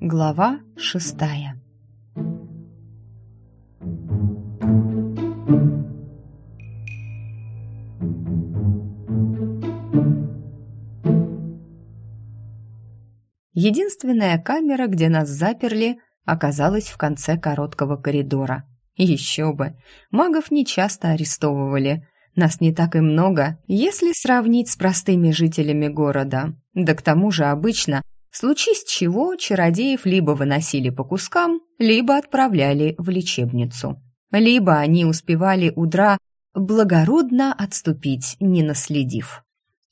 Глава шестая Единственная камера, где нас заперли, оказалась в конце короткого коридора. Еще бы, магов не часто арестовывали. Нас не так и много, если сравнить с простыми жителями города. Да к тому же обычно, случись чего, чародеев либо выносили по кускам, либо отправляли в лечебницу. Либо они успевали удра благородно отступить, не наследив.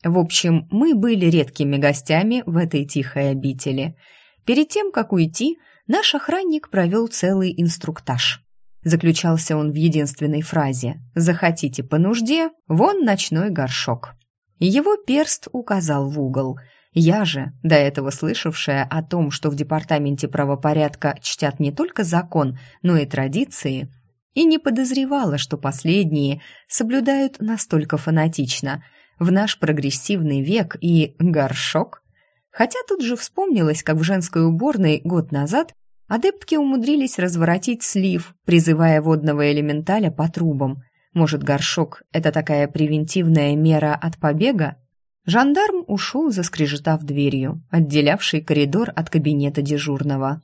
В общем, мы были редкими гостями в этой тихой обители. Перед тем, как уйти, наш охранник провел целый инструктаж. Заключался он в единственной фразе «Захотите по нужде, вон ночной горшок». Его перст указал в угол. Я же, до этого слышавшая о том, что в департаменте правопорядка чтят не только закон, но и традиции, и не подозревала, что последние соблюдают настолько фанатично – в наш прогрессивный век и горшок. Хотя тут же вспомнилось, как в женской уборной год назад адептки умудрились разворотить слив, призывая водного элементаля по трубам. Может, горшок — это такая превентивная мера от побега? Жандарм ушел, заскрежетав дверью, отделявший коридор от кабинета дежурного.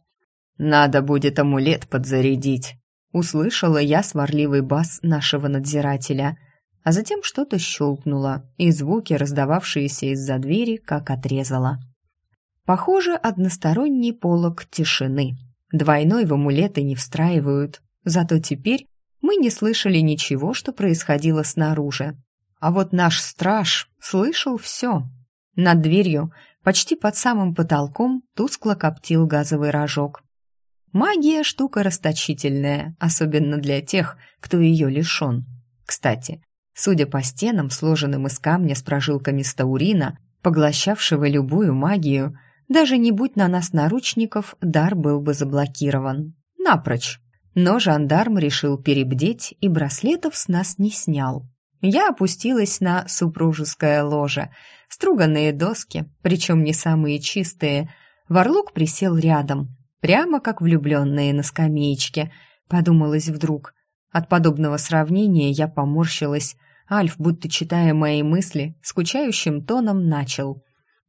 «Надо будет амулет подзарядить», — услышала я сварливый бас нашего надзирателя — а затем что-то щелкнуло, и звуки, раздававшиеся из-за двери, как отрезало. Похоже, односторонний полог тишины. Двойной в амулеты не встраивают, зато теперь мы не слышали ничего, что происходило снаружи. А вот наш страж слышал все. Над дверью, почти под самым потолком, тускло коптил газовый рожок. Магия – штука расточительная, особенно для тех, кто ее лишен. Кстати, Судя по стенам, сложенным из камня с прожилками стаурина, поглощавшего любую магию, даже не будь на нас наручников, дар был бы заблокирован. Напрочь. Но жандарм решил перебдеть и браслетов с нас не снял. Я опустилась на супружеское ложе. Струганные доски, причем не самые чистые. Варлок присел рядом, прямо как влюбленные на скамеечке. Подумалось вдруг. От подобного сравнения я поморщилась, Альф, будто читая мои мысли, скучающим тоном начал.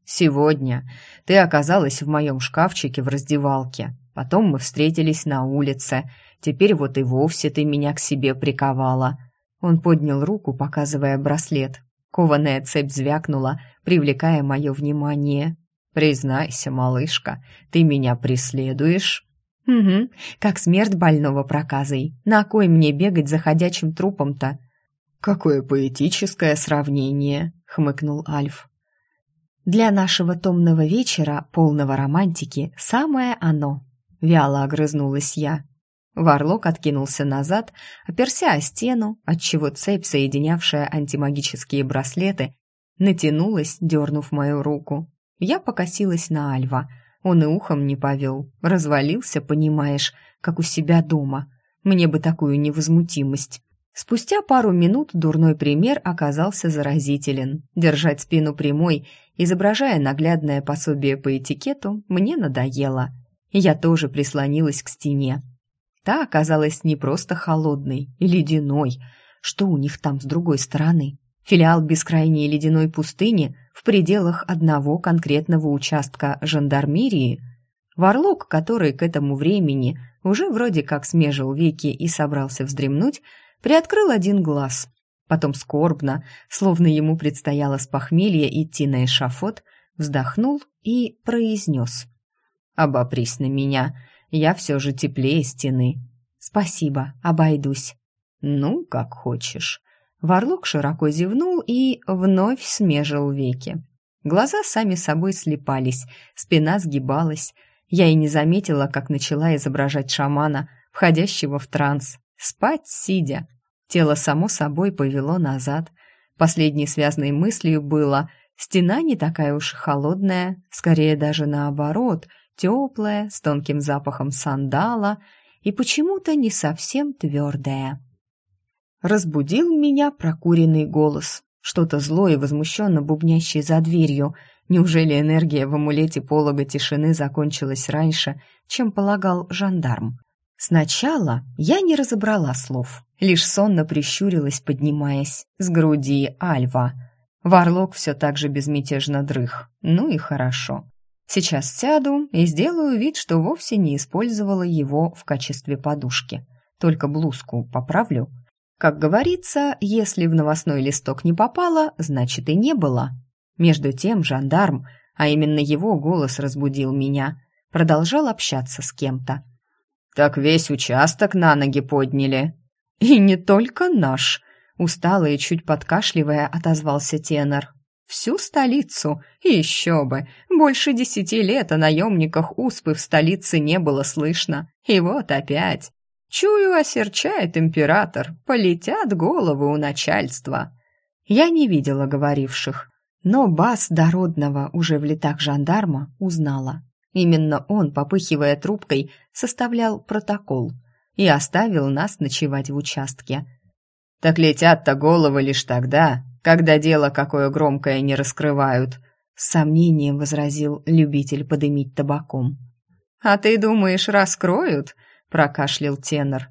«Сегодня ты оказалась в моем шкафчике в раздевалке. Потом мы встретились на улице. Теперь вот и вовсе ты меня к себе приковала». Он поднял руку, показывая браслет. Кованая цепь звякнула, привлекая мое внимание. «Признайся, малышка, ты меня преследуешь?» «Угу, как смерть больного проказой. На кой мне бегать за ходячим трупом-то?» «Какое поэтическое сравнение!» — хмыкнул Альф. «Для нашего томного вечера, полного романтики, самое оно!» — вяло огрызнулась я. Варлок откинулся назад, оперся о стену, отчего цепь, соединявшая антимагические браслеты, натянулась, дернув мою руку. Я покосилась на Альва. Он и ухом не повел. Развалился, понимаешь, как у себя дома. Мне бы такую невозмутимость. Спустя пару минут дурной пример оказался заразителен. Держать спину прямой, изображая наглядное пособие по этикету, мне надоело. Я тоже прислонилась к стене. Та оказалась не просто холодной, ледяной. Что у них там с другой стороны? Филиал бескрайней ледяной пустыни в пределах одного конкретного участка жандармерии? Варлок, который к этому времени уже вроде как смежил веки и собрался вздремнуть, приоткрыл один глаз. Потом скорбно, словно ему предстояло с похмелья идти на эшафот, вздохнул и произнес. «Обопрись на меня, я все же теплее стены». «Спасибо, обойдусь». «Ну, как хочешь». Варлок широко зевнул и вновь смежил веки. Глаза сами собой слепались, спина сгибалась. Я и не заметила, как начала изображать шамана, входящего в транс. Спать сидя. Тело само собой повело назад. Последней связной мыслью было «стена не такая уж холодная, скорее даже наоборот, теплая, с тонким запахом сандала и почему-то не совсем твердая». Разбудил меня прокуренный голос. что-то злое и возмущенно бубнящее за дверью. Неужели энергия в амулете полога тишины закончилась раньше, чем полагал жандарм? Сначала я не разобрала слов, лишь сонно прищурилась, поднимаясь с груди Альва. Варлок все так же безмятежно дрых. Ну и хорошо. Сейчас сяду и сделаю вид, что вовсе не использовала его в качестве подушки. Только блузку поправлю. Как говорится, если в новостной листок не попало, значит и не было. Между тем жандарм, а именно его голос разбудил меня, продолжал общаться с кем-то. «Так весь участок на ноги подняли». «И не только наш», — устало и чуть подкашливая отозвался тенор. Всю столицу? Еще бы! Больше десяти лет о наемниках Успы в столице не было слышно. И вот опять. Чую, осерчает император. Полетят головы у начальства. Я не видела говоривших, но бас дородного уже в летах жандарма узнала. Именно он, попыхивая трубкой, составлял протокол и оставил нас ночевать в участке. «Так летят-то головы лишь тогда, когда дело какое громкое не раскрывают», с сомнением возразил любитель подымить табаком. «А ты думаешь, раскроют?» — прокашлял тенор.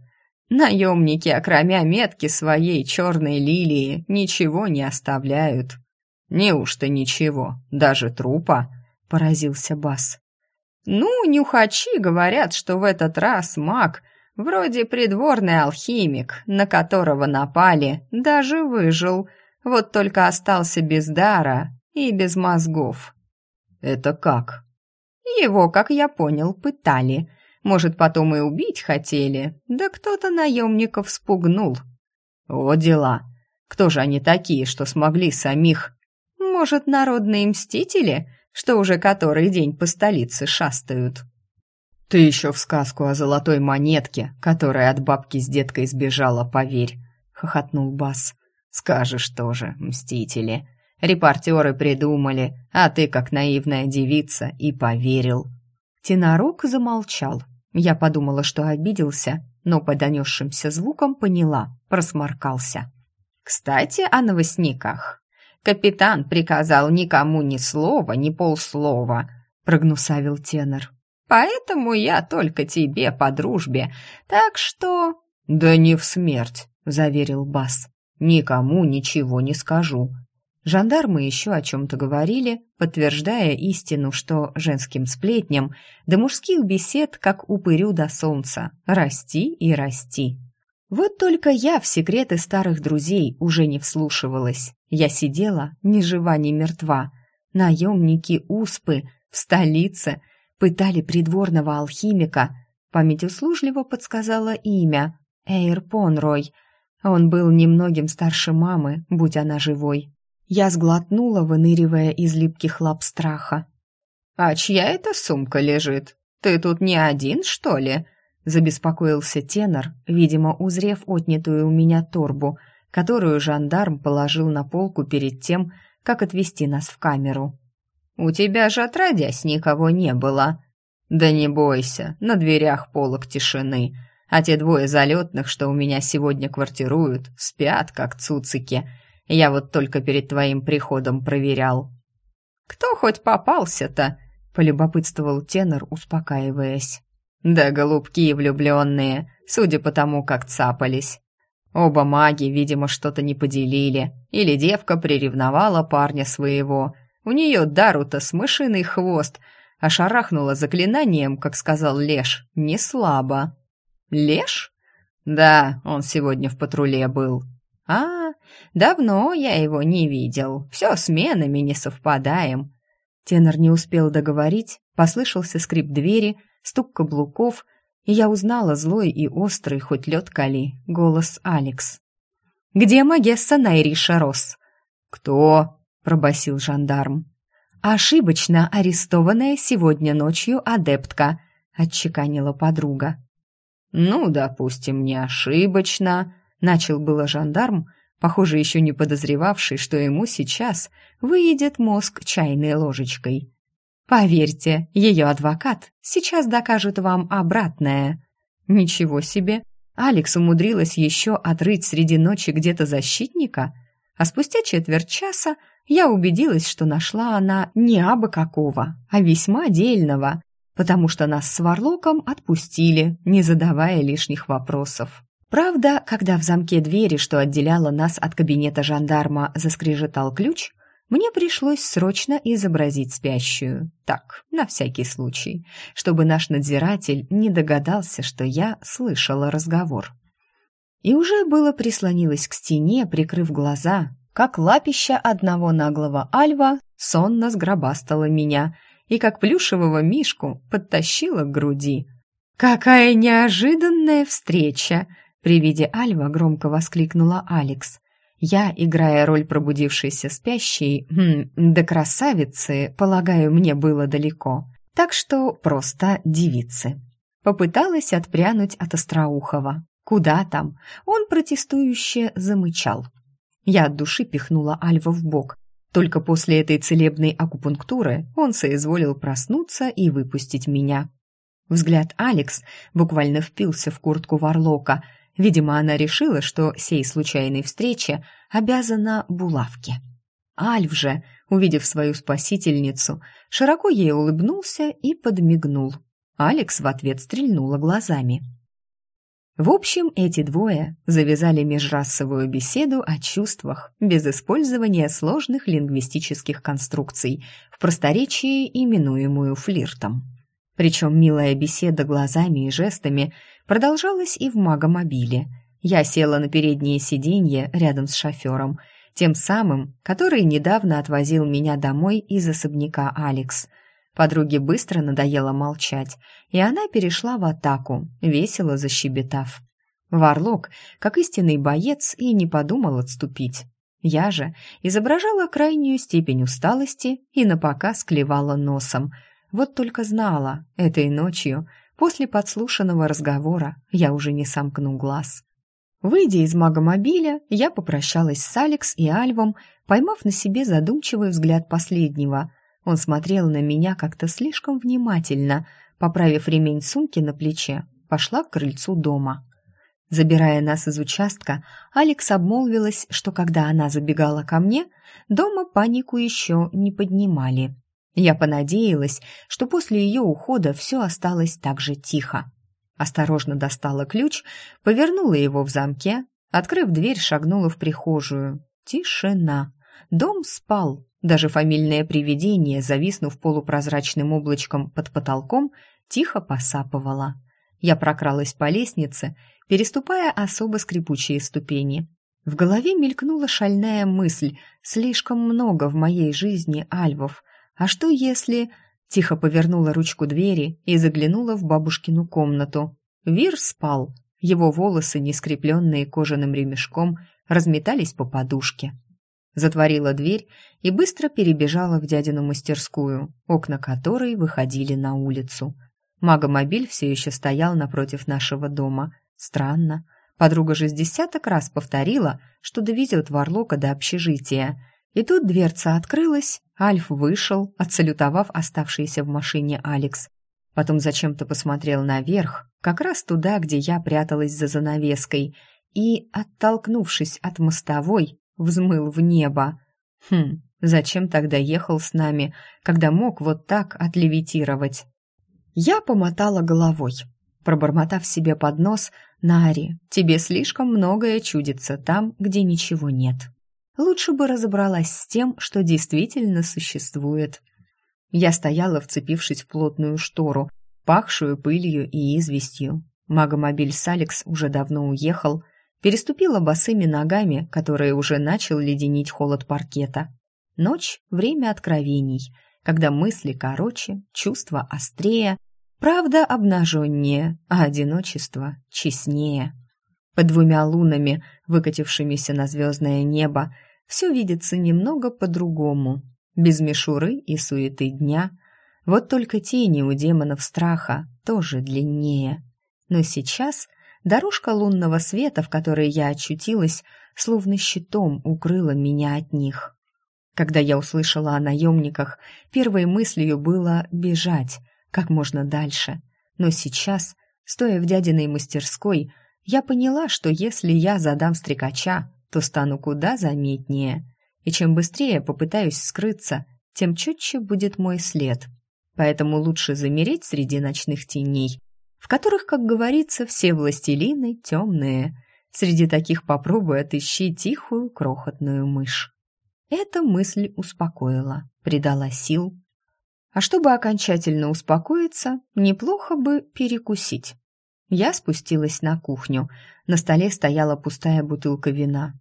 «Наемники, окромя метки своей черной лилии, ничего не оставляют». «Неужто ничего? Даже трупа?» — поразился Бас. «Ну, нюхачи говорят, что в этот раз маг, вроде придворный алхимик, на которого напали, даже выжил», вот только остался без дара и без мозгов. Это как? Его, как я понял, пытали. Может, потом и убить хотели. Да кто-то наемников спугнул. О, дела. Кто же они такие, что смогли самих? Может, народные мстители, что уже который день по столице шастают? Ты еще в сказку о золотой монетке, которая от бабки с деткой сбежала, поверь, хохотнул Бас. Скажешь тоже, мстители. Репортеры придумали, а ты, как наивная девица, и поверил. Тенорок замолчал. Я подумала, что обиделся, но по донесшимся звукам поняла, просморкался. «Кстати, о новостниках. Капитан приказал никому ни слова, ни полслова», — прогнусавил тенор. «Поэтому я только тебе по дружбе, так что...» «Да не в смерть», — заверил Бас. Никому ничего не скажу. Жандармы еще о чем-то говорили, подтверждая истину, что женским сплетням до мужских бесед, как упырю до солнца, расти и расти. Вот только я в секреты старых друзей уже не вслушивалась. Я сидела ни жива, ни мертва. Наемники Успы в столице пытали придворного алхимика. Память услужливо подсказала имя — Эйр Понрой — он был немногим старше мамы, будь она живой. Я сглотнула, выныривая из липких лап страха. «А чья эта сумка лежит? Ты тут не один, что ли?» Забеспокоился тенор, видимо, узрев отнятую у меня торбу, которую жандарм положил на полку перед тем, как отвезти нас в камеру. «У тебя же отродясь никого не было». «Да не бойся, на дверях полок тишины», а те двое залетных, что у меня сегодня квартируют, спят, как цуцики. Я вот только перед твоим приходом проверял». «Кто хоть попался-то?» — полюбопытствовал тенор, успокаиваясь. «Да голубки влюбленные, судя по тому, как цапались. Оба маги, видимо, что-то не поделили. Или девка приревновала парня своего. У нее дару-то с мышиный хвост, а шарахнула заклинанием, как сказал Леш, не слабо. «Леш?» «Да, он сегодня в патруле был». «А, давно я его не видел. Все сменами не совпадаем». Тенор не успел договорить, послышался скрип двери, стук каблуков, и я узнала злой и острый, хоть лед кали, голос Алекс. «Где Магесса Найриша Росс?» «Кто?» — пробасил жандарм. «Ошибочно арестованная сегодня ночью адептка», — отчеканила подруга. «Ну, допустим, не ошибочно», — начал было жандарм, похоже, еще не подозревавший, что ему сейчас выедет мозг чайной ложечкой. «Поверьте, ее адвокат сейчас докажет вам обратное». «Ничего себе! Алекс умудрилась еще отрыть среди ночи где-то защитника?» А спустя четверть часа я убедилась, что нашла она не абы какого, а весьма дельного, потому что нас с Варлоком отпустили, не задавая лишних вопросов. Правда, когда в замке двери, что отделяло нас от кабинета жандарма, заскрежетал ключ, мне пришлось срочно изобразить спящую. Так, на всякий случай, чтобы наш надзиратель не догадался, что я слышала разговор. И уже было прислонилась к стене, прикрыв глаза, как лапища одного наглого альва сонно сгробастала меня и, как плюшевого мишку, подтащила к груди. «Какая неожиданная встреча!» При виде Альва громко воскликнула Алекс. Я, играя роль пробудившейся спящей, хм, до красавицы, полагаю, мне было далеко. Так что просто девицы. Попыталась отпрянуть от Остроухова. Куда там? Он протестующе замычал. Я от души пихнула Альва в бок. Только после этой целебной акупунктуры он соизволил проснуться и выпустить меня. Взгляд Алекс буквально впился в куртку Варлока – Видимо, она решила, что сей случайной встрече обязана булавке. Альф же, увидев свою спасительницу, широко ей улыбнулся и подмигнул. Алекс в ответ стрельнула глазами. В общем, эти двое завязали межрасовую беседу о чувствах без использования сложных лингвистических конструкций, в просторечии именуемую флиртом. Причем милая беседа глазами и жестами продолжалась и в магомобиле. Я села на переднее сиденье рядом с шофером, тем самым, который недавно отвозил меня домой из особняка Алекс. Подруге быстро надоело молчать, и она перешла в атаку, весело защебетав. Варлок, как истинный боец, и не подумал отступить. Я же изображала крайнюю степень усталости и напоказ клевала носом – вот только знала, этой ночью, после подслушанного разговора, я уже не сомкну глаз. Выйдя из магомобиля, я попрощалась с Алекс и Альвом, поймав на себе задумчивый взгляд последнего. Он смотрел на меня как-то слишком внимательно. Поправив ремень сумки на плече, пошла к крыльцу дома. Забирая нас из участка, Алекс обмолвилась, что когда она забегала ко мне, дома панику еще не поднимали. Я понадеялась, что после ее ухода все осталось так же тихо. Осторожно достала ключ, повернула его в замке, открыв дверь, шагнула в прихожую. Тишина. Дом спал. Даже фамильное привидение, зависнув полупрозрачным облачком под потолком, тихо посапывало. Я прокралась по лестнице, переступая особо скрипучие ступени. В голове мелькнула шальная мысль: слишком много в моей жизни альвов — а что если... Тихо повернула ручку двери и заглянула в бабушкину комнату. Вир спал. Его волосы, не скрепленные кожаным ремешком, разметались по подушке. Затворила дверь и быстро перебежала в дядину мастерскую, окна которой выходили на улицу. Магомобиль все еще стоял напротив нашего дома. Странно. Подруга же с десяток раз повторила, что довезет Варлока до общежития — и тут дверца открылась, Альф вышел, отсалютовав оставшийся в машине Алекс. Потом зачем-то посмотрел наверх, как раз туда, где я пряталась за занавеской, и, оттолкнувшись от мостовой, взмыл в небо. Хм, зачем тогда ехал с нами, когда мог вот так отлевитировать? Я помотала головой, пробормотав себе под нос «Нари, тебе слишком многое чудится там, где ничего нет» лучше бы разобралась с тем, что действительно существует. Я стояла, вцепившись в плотную штору, пахшую пылью и известью. Магомобиль с Алекс уже давно уехал, переступила босыми ногами, которые уже начал леденить холод паркета. Ночь — время откровений, когда мысли короче, чувства острее, правда обнаженнее, а одиночество честнее. Под двумя лунами, выкатившимися на звездное небо, все видится немного по-другому, без мишуры и суеты дня. Вот только тени у демонов страха тоже длиннее. Но сейчас дорожка лунного света, в которой я очутилась, словно щитом укрыла меня от них. Когда я услышала о наемниках, первой мыслью было бежать как можно дальше. Но сейчас, стоя в дядиной мастерской, я поняла, что если я задам стрекача, то стану куда заметнее. И чем быстрее попытаюсь скрыться, тем четче будет мой след. Поэтому лучше замереть среди ночных теней, в которых, как говорится, все властелины темные. Среди таких попробуй отыщи тихую крохотную мышь. Эта мысль успокоила, придала сил. А чтобы окончательно успокоиться, неплохо бы перекусить. Я спустилась на кухню. На столе стояла пустая бутылка вина.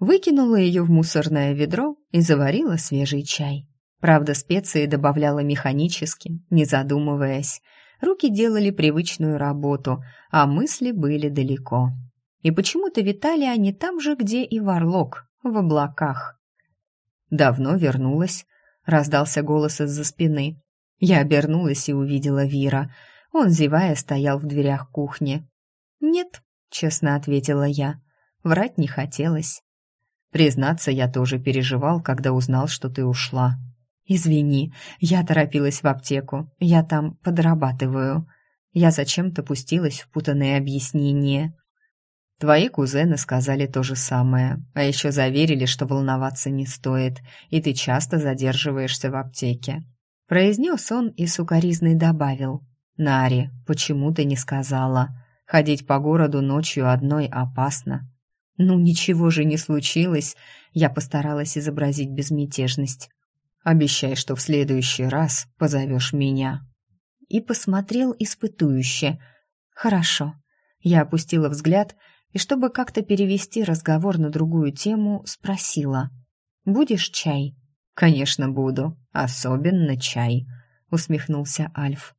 Выкинула ее в мусорное ведро и заварила свежий чай. Правда, специи добавляла механически, не задумываясь. Руки делали привычную работу, а мысли были далеко. И почему-то витали они там же, где и Варлок, в облаках. «Давно вернулась», — раздался голос из-за спины. Я обернулась и увидела Вира. Он, зевая, стоял в дверях кухни. «Нет», — честно ответила я. Врать не хотелось. Признаться, я тоже переживал, когда узнал, что ты ушла. Извини, я торопилась в аптеку. Я там подрабатываю. Я зачем-то пустилась в путанные объяснения. Твои кузены сказали то же самое, а еще заверили, что волноваться не стоит, и ты часто задерживаешься в аптеке. Произнес он и сукоризный добавил. «Нари, почему ты не сказала? Ходить по городу ночью одной опасно. «Ну, ничего же не случилось!» Я постаралась изобразить безмятежность. «Обещай, что в следующий раз позовешь меня». И посмотрел испытующе. «Хорошо». Я опустила взгляд и, чтобы как-то перевести разговор на другую тему, спросила. «Будешь чай?» «Конечно, буду. Особенно чай», — усмехнулся Альф.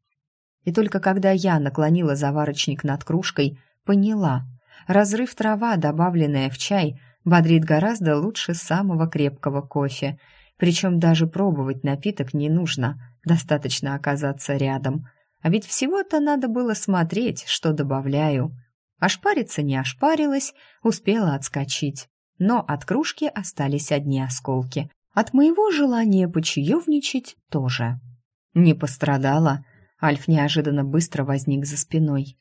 И только когда я наклонила заварочник над кружкой, поняла — Разрыв трава, добавленная в чай, бодрит гораздо лучше самого крепкого кофе. Причем даже пробовать напиток не нужно, достаточно оказаться рядом. А ведь всего-то надо было смотреть, что добавляю. Ошпариться не ошпарилась, успела отскочить. Но от кружки остались одни осколки. От моего желания почаевничать тоже. Не пострадала. Альф неожиданно быстро возник за спиной.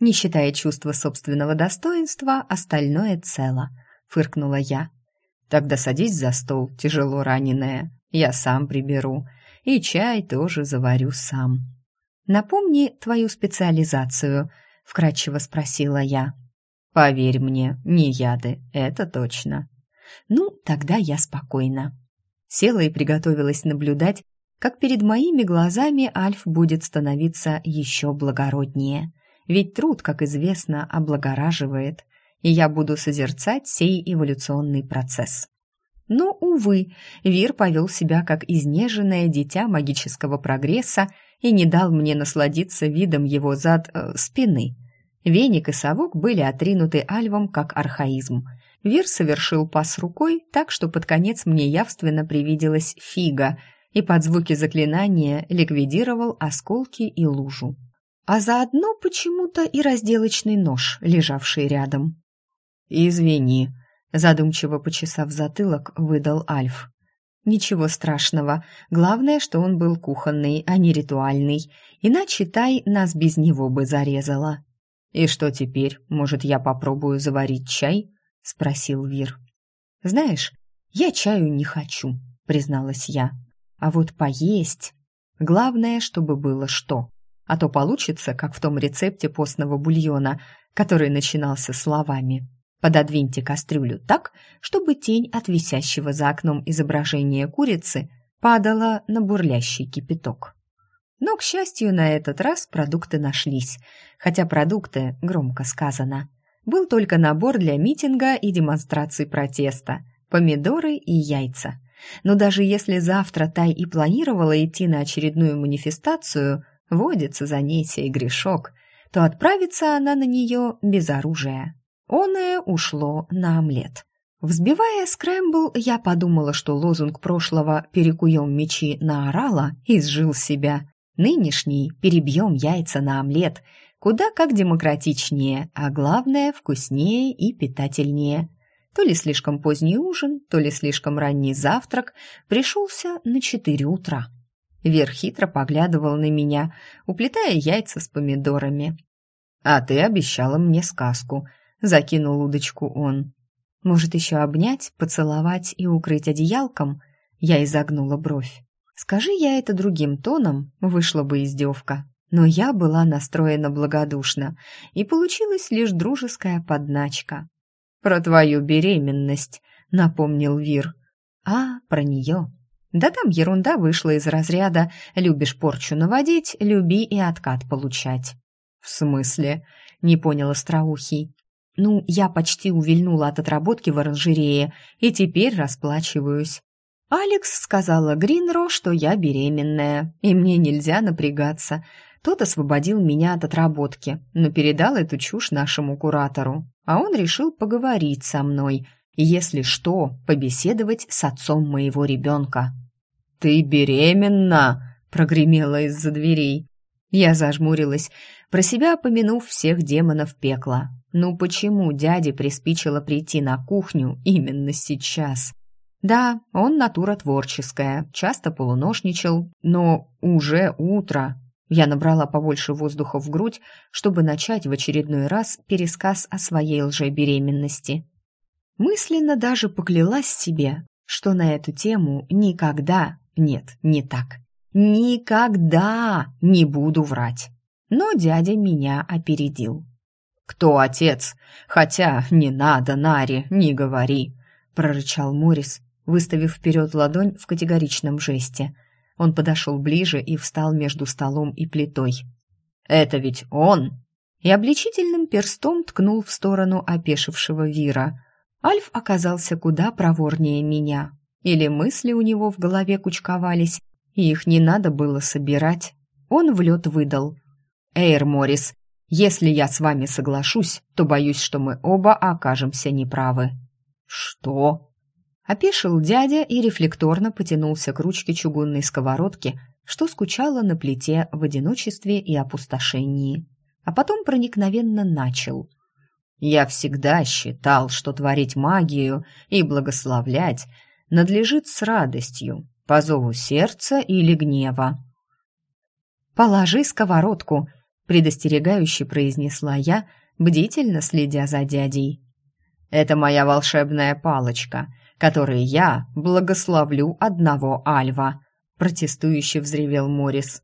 Не считая чувства собственного достоинства, остальное цело, фыркнула я. Тогда садись за стол, тяжело раненая. Я сам приберу. И чай тоже заварю сам. Напомни твою специализацию, вкратчиво спросила я. Поверь мне, не яды, это точно. Ну, тогда я спокойна. Села и приготовилась наблюдать, как перед моими глазами Альф будет становиться еще благороднее. Ведь труд, как известно, облагораживает, и я буду созерцать сей эволюционный процесс. Но, увы, Вир повел себя как изнеженное дитя магического прогресса и не дал мне насладиться видом его зад э, спины. Веник и совок были отринуты альвом как архаизм. Вир совершил пас рукой так, что под конец мне явственно привиделась фига, и под звуки заклинания ликвидировал осколки и лужу а заодно почему-то и разделочный нож, лежавший рядом. «Извини», — задумчиво почесав затылок, выдал Альф. «Ничего страшного. Главное, что он был кухонный, а не ритуальный. Иначе Тай нас без него бы зарезала». «И что теперь? Может, я попробую заварить чай?» — спросил Вир. «Знаешь, я чаю не хочу», — призналась я. «А вот поесть... Главное, чтобы было что а то получится, как в том рецепте постного бульона, который начинался словами «Пододвиньте кастрюлю так, чтобы тень от висящего за окном изображения курицы падала на бурлящий кипяток». Но, к счастью, на этот раз продукты нашлись, хотя продукты, громко сказано, был только набор для митинга и демонстрации протеста, помидоры и яйца. Но даже если завтра Тай и планировала идти на очередную манифестацию – водится за ней сей грешок, то отправится она на нее без оружия. Оное ушло на омлет. Взбивая скрэмбл, я подумала, что лозунг прошлого «перекуем мечи на орала» изжил себя. Нынешний «перебьем яйца на омлет» куда как демократичнее, а главное, вкуснее и питательнее. То ли слишком поздний ужин, то ли слишком ранний завтрак пришелся на четыре утра. Вер хитро поглядывал на меня, уплетая яйца с помидорами. «А ты обещала мне сказку», — закинул удочку он. Может, еще обнять, поцеловать и укрыть одеялком? Я изогнула бровь. Скажи я это другим тоном, вышла бы издевка. Но я была настроена благодушно, и получилась лишь дружеская подначка. «Про твою беременность», — напомнил Вир. «А, про нее». Да там ерунда вышла из разряда «любишь порчу наводить, люби и откат получать». «В смысле?» — не понял Остроухий. «Ну, я почти увильнула от отработки в оранжерее и теперь расплачиваюсь. Алекс сказала Гринро, что я беременная, и мне нельзя напрягаться. Тот освободил меня от отработки, но передал эту чушь нашему куратору. А он решил поговорить со мной, если что, побеседовать с отцом моего ребенка. «Ты беременна!» — прогремело из-за дверей. Я зажмурилась, про себя помянув всех демонов пекла. Ну почему дяде приспичило прийти на кухню именно сейчас? Да, он натура творческая, часто полуношничал, но уже утро. Я набрала побольше воздуха в грудь, чтобы начать в очередной раз пересказ о своей лжебеременности. Мысленно даже поклялась себе, что на эту тему никогда, нет, не так, никогда не буду врать. Но дядя меня опередил. «Кто отец? Хотя не надо, Нари, не говори», — прорычал Морис, выставив вперед ладонь в категоричном жесте. Он подошел ближе и встал между столом и плитой. «Это ведь он!» И обличительным перстом ткнул в сторону опешившего Вира. Альф оказался куда проворнее меня. Или мысли у него в голове кучковались, и их не надо было собирать. Он в лед выдал. «Эйр Моррис, если я с вами соглашусь, то боюсь, что мы оба окажемся неправы». «Что?» Опешил дядя и рефлекторно потянулся к ручке чугунной сковородки, что скучала на плите в одиночестве и опустошении. А потом проникновенно начал. «Я всегда считал, что творить магию и благословлять надлежит с радостью, по зову сердца или гнева». «Положи сковородку», — предостерегающе произнесла я, бдительно следя за дядей. «Это моя волшебная палочка», которые я благословлю одного Альва», — протестующе взревел Морис.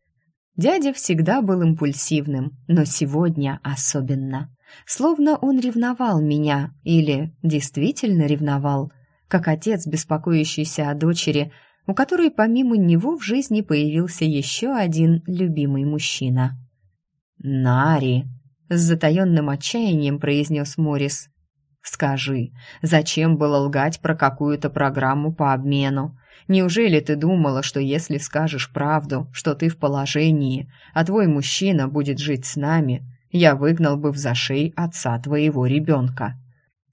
Дядя всегда был импульсивным, но сегодня особенно. Словно он ревновал меня или действительно ревновал, как отец, беспокоящийся о дочери, у которой помимо него в жизни появился еще один любимый мужчина. «Нари!» — с затаенным отчаянием произнес Морис. Скажи, зачем было лгать про какую-то программу по обмену? Неужели ты думала, что если скажешь правду, что ты в положении, а твой мужчина будет жить с нами, я выгнал бы в зашей отца твоего ребенка?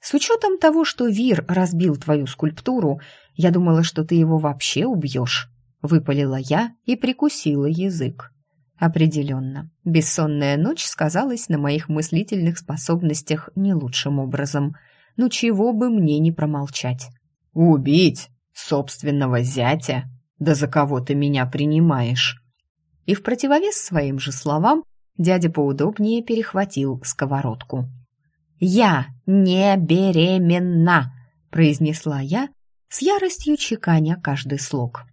С учетом того, что Вир разбил твою скульптуру, я думала, что ты его вообще убьешь. Выпалила я и прикусила язык. Определенно, бессонная ночь сказалась на моих мыслительных способностях не лучшим образом. Ну чего бы мне не промолчать. «Убить собственного зятя? Да за кого ты меня принимаешь?» И в противовес своим же словам дядя поудобнее перехватил сковородку. «Я не беременна!» — произнесла я, с яростью чеканя каждый слог.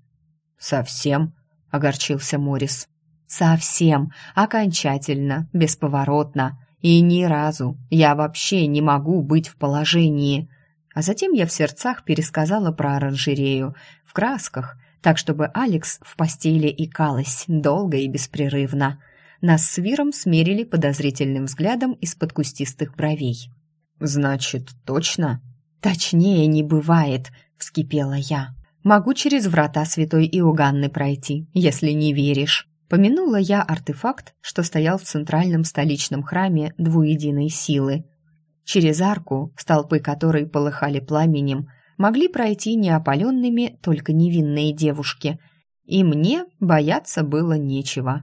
«Совсем?» — огорчился Морис. Совсем, окончательно, бесповоротно. И ни разу я вообще не могу быть в положении. А затем я в сердцах пересказала про оранжерею, в красках, так чтобы Алекс в постели икалась долго и беспрерывно. Нас с Виром смерили подозрительным взглядом из-под кустистых бровей. «Значит, точно?» «Точнее не бывает», — вскипела я. «Могу через врата святой Иоганны пройти, если не веришь». Помянула я артефакт, что стоял в центральном столичном храме двуединой силы. Через арку, столпы которой полыхали пламенем, могли пройти неопаленными только невинные девушки, и мне бояться было нечего.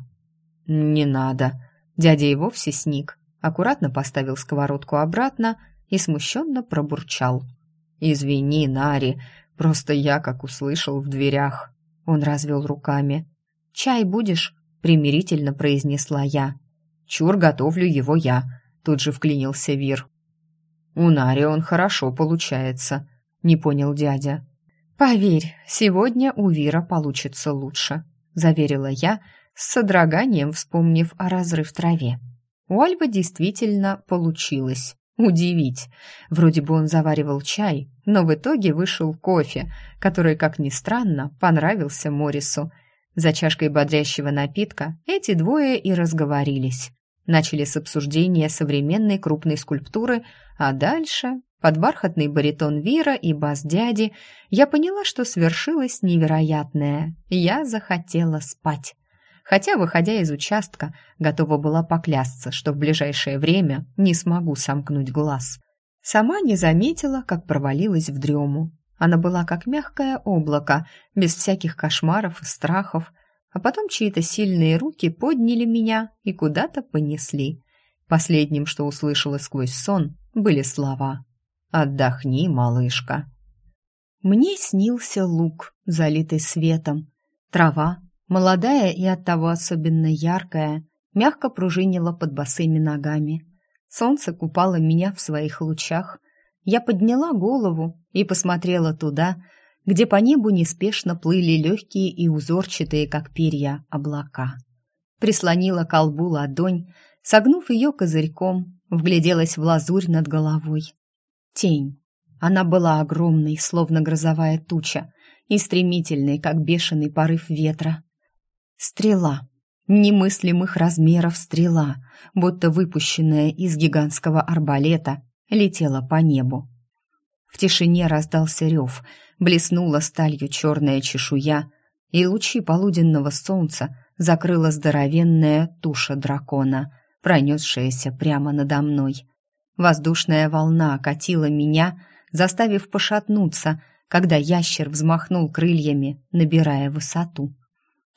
«Не надо», дядя и вовсе сник, аккуратно поставил сковородку обратно и смущенно пробурчал. «Извини, Нари, просто я как услышал в дверях». Он развел руками. «Чай будешь?» — примирительно произнесла я. «Чур, готовлю его я», — тут же вклинился Вир. «У Нари он хорошо получается», — не понял дядя. «Поверь, сегодня у Вира получится лучше», — заверила я, с содроганием вспомнив о разрыв траве. У Альбы действительно получилось. Удивить. Вроде бы он заваривал чай, но в итоге вышел кофе, который, как ни странно, понравился Морису. За чашкой бодрящего напитка эти двое и разговорились. Начали с обсуждения современной крупной скульптуры, а дальше, под бархатный баритон Вира и бас дяди, я поняла, что свершилось невероятное. Я захотела спать хотя, выходя из участка, готова была поклясться, что в ближайшее время не смогу сомкнуть глаз. Сама не заметила, как провалилась в дрему. Она была как мягкое облако, без всяких кошмаров и страхов, а потом чьи-то сильные руки подняли меня и куда-то понесли. Последним, что услышала сквозь сон, были слова «Отдохни, малышка». Мне снился луг, залитый светом, трава, Молодая и оттого особенно яркая, мягко пружинила под босыми ногами. Солнце купало меня в своих лучах. Я подняла голову и посмотрела туда, где по небу неспешно плыли легкие и узорчатые, как перья, облака. Прислонила к колбу ладонь, согнув ее козырьком, вгляделась в лазурь над головой. Тень. Она была огромной, словно грозовая туча, и стремительной, как бешеный порыв ветра. Стрела. Немыслимых размеров стрела, будто выпущенная из гигантского арбалета, летела по небу. В тишине раздался рев, блеснула сталью черная чешуя, и лучи полуденного солнца закрыла здоровенная туша дракона, пронесшаяся прямо надо мной. Воздушная волна окатила меня, заставив пошатнуться, когда ящер взмахнул крыльями, набирая высоту.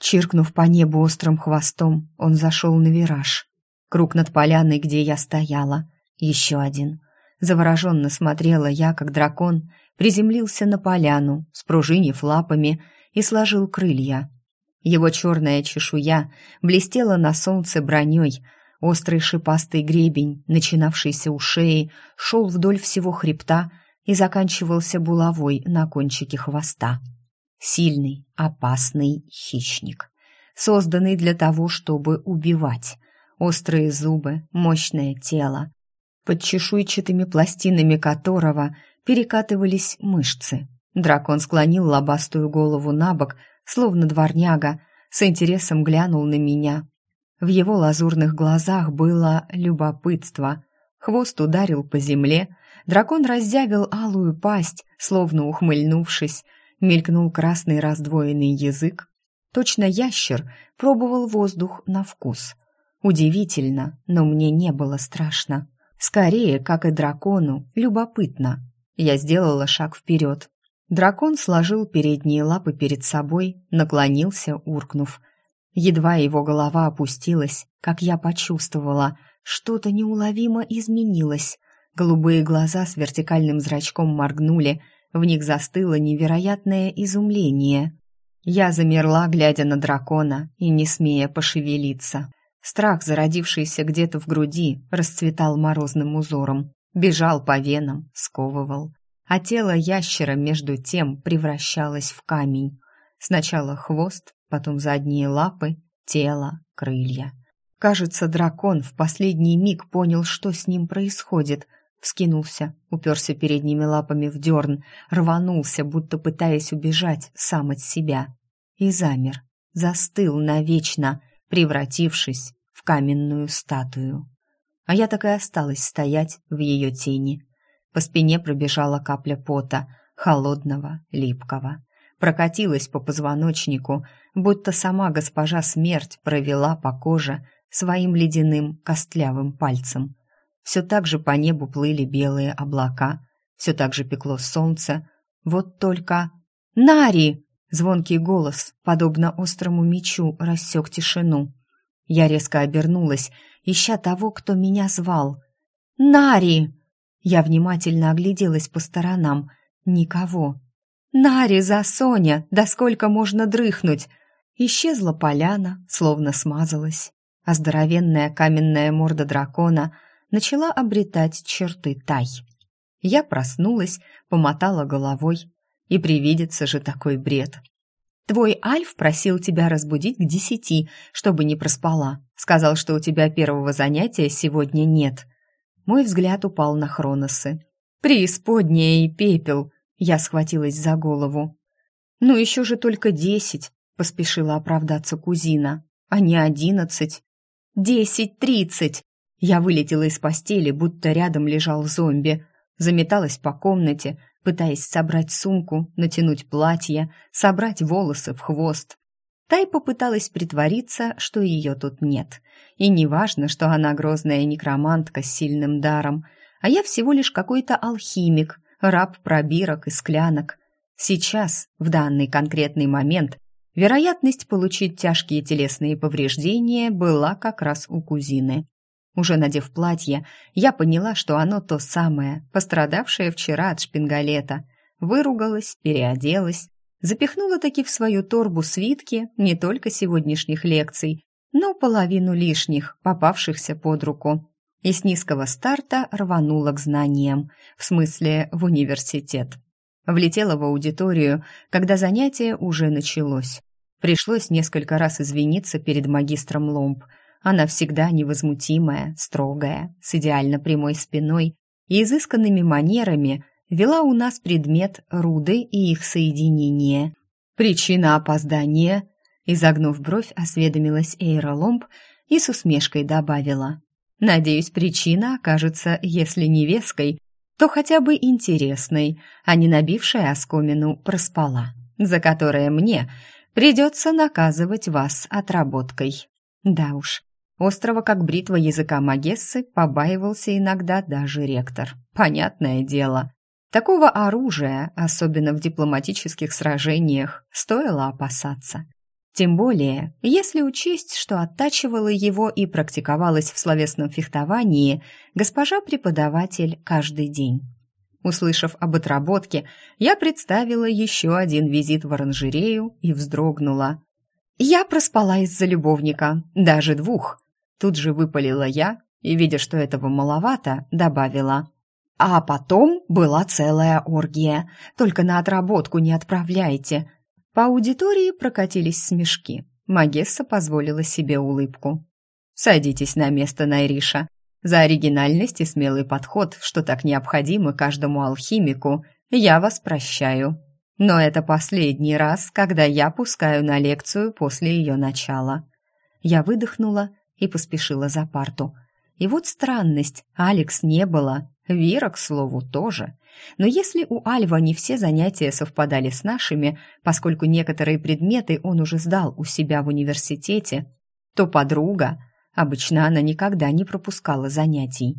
Чиркнув по небу острым хвостом, он зашел на вираж. Круг над поляной, где я стояла. Еще один. Завороженно смотрела я, как дракон приземлился на поляну, спружинив лапами, и сложил крылья. Его черная чешуя блестела на солнце броней, острый шипастый гребень, начинавшийся у шеи, шел вдоль всего хребта и заканчивался булавой на кончике хвоста. Сильный, опасный хищник, созданный для того, чтобы убивать. Острые зубы, мощное тело, под чешуйчатыми пластинами которого перекатывались мышцы. Дракон склонил лобастую голову на бок, словно дворняга, с интересом глянул на меня. В его лазурных глазах было любопытство. Хвост ударил по земле, дракон раззявил алую пасть, словно ухмыльнувшись, мелькнул красный раздвоенный язык. Точно ящер пробовал воздух на вкус. Удивительно, но мне не было страшно. Скорее, как и дракону, любопытно. Я сделала шаг вперед. Дракон сложил передние лапы перед собой, наклонился, уркнув. Едва его голова опустилась, как я почувствовала, что-то неуловимо изменилось. Голубые глаза с вертикальным зрачком моргнули — в них застыло невероятное изумление. Я замерла, глядя на дракона и не смея пошевелиться. Страх, зародившийся где-то в груди, расцветал морозным узором, бежал по венам, сковывал. А тело ящера между тем превращалось в камень. Сначала хвост, потом задние лапы, тело, крылья. Кажется, дракон в последний миг понял, что с ним происходит — Вскинулся, уперся передними лапами в дерн, рванулся, будто пытаясь убежать сам от себя. И замер, застыл навечно, превратившись в каменную статую. А я так и осталась стоять в ее тени. По спине пробежала капля пота, холодного, липкого. Прокатилась по позвоночнику, будто сама госпожа смерть провела по коже своим ледяным костлявым пальцем. Все так же по небу плыли белые облака, все так же пекло солнце. Вот только... «Нари!» Звонкий голос, подобно острому мечу, рассек тишину. Я резко обернулась, ища того, кто меня звал. «Нари!» Я внимательно огляделась по сторонам. Никого. «Нари за Соня! Да сколько можно дрыхнуть!» Исчезла поляна, словно смазалась, а здоровенная каменная морда дракона — начала обретать черты тай. Я проснулась, помотала головой. И привидится же такой бред. Твой Альф просил тебя разбудить к десяти, чтобы не проспала. Сказал, что у тебя первого занятия сегодня нет. Мой взгляд упал на Хроносы. «Преисподняя и пепел!» Я схватилась за голову. «Ну еще же только десять!» Поспешила оправдаться кузина. «А не одиннадцать!» «Десять тридцать!» Я вылетела из постели, будто рядом лежал зомби. Заметалась по комнате, пытаясь собрать сумку, натянуть платье, собрать волосы в хвост. Тай попыталась притвориться, что ее тут нет. И неважно, что она грозная некромантка с сильным даром, а я всего лишь какой-то алхимик, раб пробирок и склянок. Сейчас, в данный конкретный момент, вероятность получить тяжкие телесные повреждения была как раз у кузины. Уже надев платье, я поняла, что оно то самое, пострадавшее вчера от шпингалета. Выругалась, переоделась, запихнула таки в свою торбу свитки не только сегодняшних лекций, но половину лишних, попавшихся под руку. И с низкого старта рванула к знаниям, в смысле в университет. Влетела в аудиторию, когда занятие уже началось. Пришлось несколько раз извиниться перед магистром Ломб – она всегда невозмутимая, строгая, с идеально прямой спиной и изысканными манерами вела у нас предмет руды и их соединение. Причина опоздания, изогнув бровь, осведомилась Эйра Ломб и с усмешкой добавила. Надеюсь, причина окажется, если не веской, то хотя бы интересной, а не набившая оскомину проспала, за которое мне придется наказывать вас отработкой. Да уж, Острова, как бритва языка Магессы, побаивался иногда даже ректор. Понятное дело. Такого оружия, особенно в дипломатических сражениях, стоило опасаться. Тем более, если учесть, что оттачивала его и практиковалась в словесном фехтовании госпожа-преподаватель каждый день. Услышав об отработке, я представила еще один визит в оранжерею и вздрогнула. Я проспала из-за любовника, даже двух. Тут же выпалила я и, видя, что этого маловато, добавила. А потом была целая оргия. Только на отработку не отправляйте. По аудитории прокатились смешки. Магесса позволила себе улыбку. «Садитесь на место, Найриша. За оригинальность и смелый подход, что так необходимо каждому алхимику, я вас прощаю. Но это последний раз, когда я пускаю на лекцию после ее начала». Я выдохнула и поспешила за парту. И вот странность, Алекс не было, Вера, к слову, тоже. Но если у Альва не все занятия совпадали с нашими, поскольку некоторые предметы он уже сдал у себя в университете, то подруга, обычно она никогда не пропускала занятий.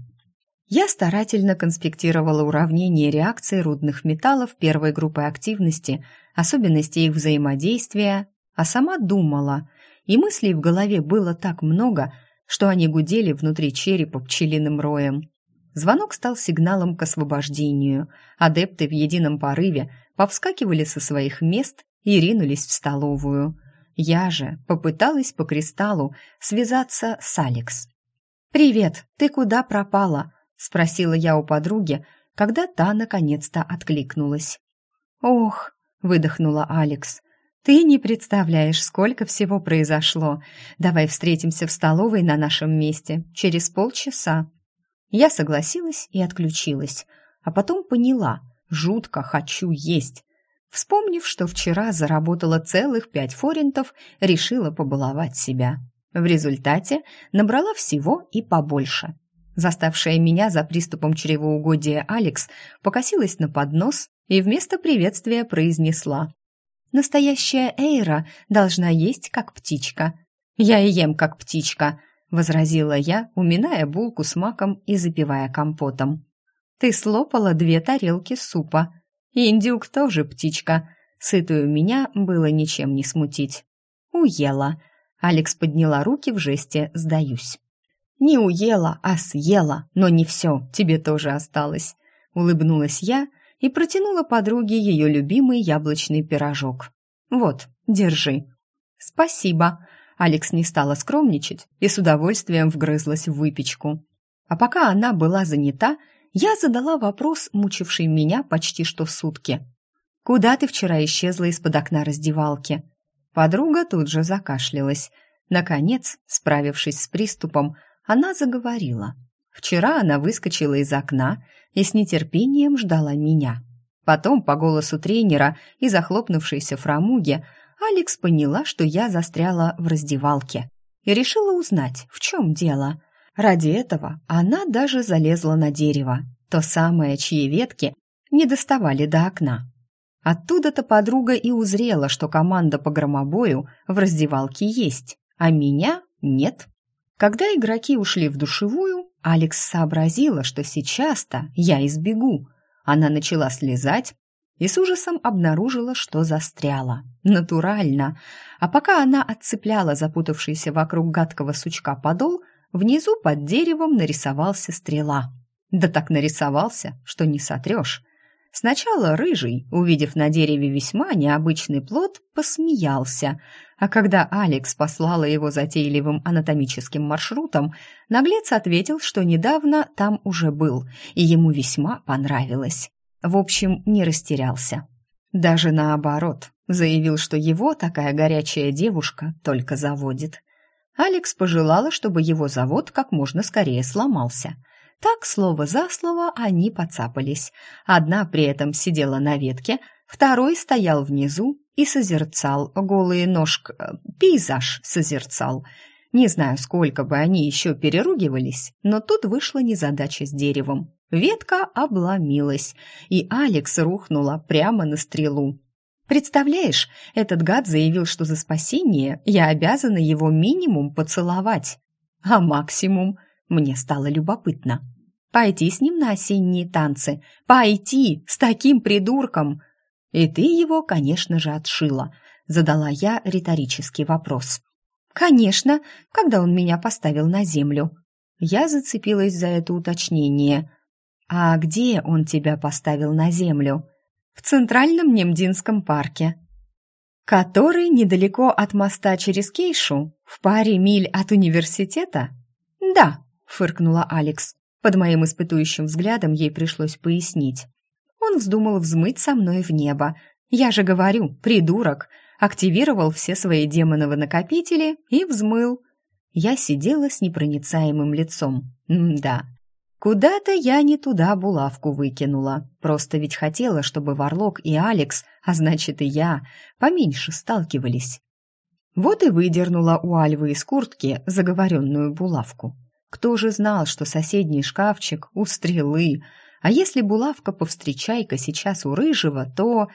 Я старательно конспектировала уравнение реакции рудных металлов первой группы активности, особенности их взаимодействия, а сама думала, и мыслей в голове было так много, что они гудели внутри черепа пчелиным роем. Звонок стал сигналом к освобождению. Адепты в едином порыве повскакивали со своих мест и ринулись в столовую. Я же попыталась по кристаллу связаться с Алекс. «Привет, ты куда пропала?» — спросила я у подруги, когда та наконец-то откликнулась. «Ох!» — выдохнула Алекс. Ты не представляешь, сколько всего произошло. Давай встретимся в столовой на нашем месте через полчаса. Я согласилась и отключилась, а потом поняла, жутко хочу есть. Вспомнив, что вчера заработала целых пять форинтов, решила побаловать себя. В результате набрала всего и побольше. Заставшая меня за приступом чревоугодия Алекс покосилась на поднос и вместо приветствия произнесла Настоящая Эйра должна есть как птичка. Я и ем как птичка, возразила я, уминая булку с маком и запивая компотом. Ты слопала две тарелки супа. Индюк тоже птичка. Сытую меня было ничем не смутить. Уела. Алекс подняла руки в жесте «сдаюсь». «Не уела, а съела, но не все, тебе тоже осталось», — улыбнулась я и протянула подруге ее любимый яблочный пирожок. «Вот, держи». «Спасибо». Алекс не стала скромничать и с удовольствием вгрызлась в выпечку. А пока она была занята, я задала вопрос, мучивший меня почти что сутки. «Куда ты вчера исчезла из-под окна раздевалки?» Подруга тут же закашлялась. Наконец, справившись с приступом, она заговорила. Вчера она выскочила из окна и с нетерпением ждала меня. Потом, по голосу тренера и захлопнувшейся фрамуге, Алекс поняла, что я застряла в раздевалке и решила узнать, в чем дело. Ради этого она даже залезла на дерево, то самое, чьи ветки не доставали до окна. Оттуда-то подруга и узрела, что команда по громобою в раздевалке есть, а меня нет. Когда игроки ушли в душевую, Алекс сообразила, что сейчас-то я избегу. Она начала слезать и с ужасом обнаружила, что застряла. Натурально. А пока она отцепляла запутавшийся вокруг гадкого сучка подол, внизу под деревом нарисовался стрела. Да так нарисовался, что не сотрешь. Сначала рыжий, увидев на дереве весьма необычный плод, посмеялся, а когда Алекс послала его затейливым анатомическим маршрутом, наглец ответил, что недавно там уже был, и ему весьма понравилось. В общем, не растерялся. Даже наоборот, заявил, что его такая горячая девушка только заводит. Алекс пожелала, чтобы его завод как можно скорее сломался – так, слово за слово, они подцапались. Одна при этом сидела на ветке, второй стоял внизу и созерцал голые ножк... Э, пейзаж созерцал. Не знаю, сколько бы они еще переругивались, но тут вышла незадача с деревом. Ветка обломилась, и Алекс рухнула прямо на стрелу. Представляешь, этот гад заявил, что за спасение я обязана его минимум поцеловать, а максимум мне стало любопытно. Пойти с ним на осенние танцы. Пойти с таким придурком. И ты его, конечно же, отшила. Задала я риторический вопрос. Конечно, когда он меня поставил на землю. Я зацепилась за это уточнение. А где он тебя поставил на землю? В центральном Немдинском парке. Который недалеко от моста через Кейшу, в паре миль от университета? Да, фыркнула Алекс. Под моим испытующим взглядом ей пришлось пояснить. Он вздумал взмыть со мной в небо. Я же говорю, придурок. Активировал все свои демоновы-накопители и взмыл. Я сидела с непроницаемым лицом. М-да. Куда-то я не туда булавку выкинула. Просто ведь хотела, чтобы Варлок и Алекс, а значит и я, поменьше сталкивались. Вот и выдернула у Альвы из куртки заговоренную булавку. Кто же знал, что соседний шкафчик у стрелы, а если булавка-повстречайка сейчас у рыжего, то...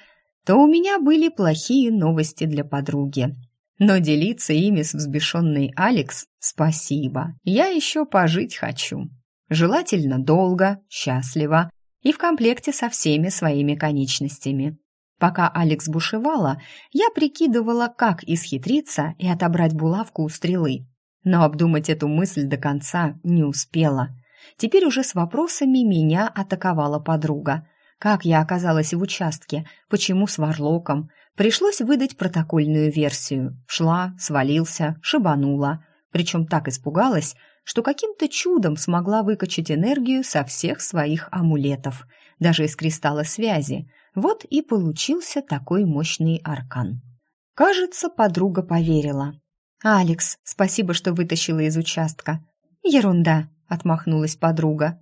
то у меня были плохие новости для подруги. Но делиться ими с взбешенной Алекс спасибо. Я еще пожить хочу. Желательно долго, счастливо и в комплекте со всеми своими конечностями. Пока Алекс бушевала, я прикидывала, как исхитриться и отобрать булавку у стрелы. Но обдумать эту мысль до конца не успела. Теперь уже с вопросами меня атаковала подруга. Как я оказалась в участке? Почему с Варлоком? Пришлось выдать протокольную версию. Шла, свалился, шибанула. Причем так испугалась, что каким-то чудом смогла выкачать энергию со всех своих амулетов, даже из кристалла связи. Вот и получился такой мощный аркан. Кажется, подруга поверила. «Алекс, спасибо, что вытащила из участка». «Ерунда», — отмахнулась подруга.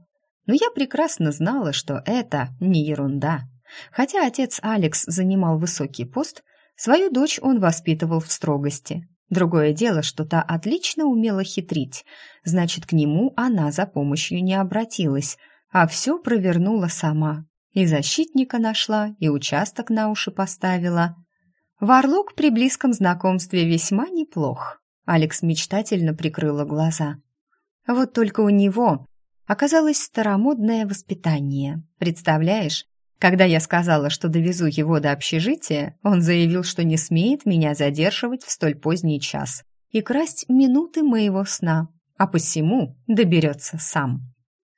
Но я прекрасно знала, что это не ерунда. Хотя отец Алекс занимал высокий пост, свою дочь он воспитывал в строгости. Другое дело, что та отлично умела хитрить, значит, к нему она за помощью не обратилась, а все провернула сама. И защитника нашла, и участок на уши поставила. Варлок при близком знакомстве весьма неплох. Алекс мечтательно прикрыла глаза. Вот только у него оказалось старомодное воспитание. Представляешь, когда я сказала, что довезу его до общежития, он заявил, что не смеет меня задерживать в столь поздний час и красть минуты моего сна, а посему доберется сам.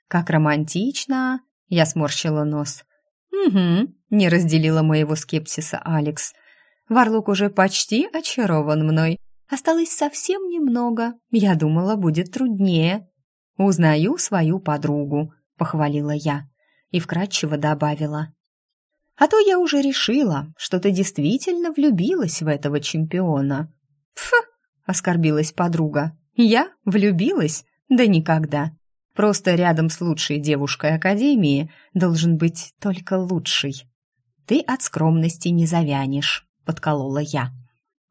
Как романтично! Я сморщила нос. Угу, не разделила моего скепсиса Алекс. Варлук уже почти очарован мной. Осталось совсем немного. Я думала, будет труднее. Узнаю свою подругу. — похвалила я и вкратчиво добавила. «А то я уже решила, что ты действительно влюбилась в этого чемпиона». «Пф!» — оскорбилась подруга. «Я? Влюбилась? Да никогда. Просто рядом с лучшей девушкой Академии должен быть только лучший. Ты от скромности не завянешь», — подколола я.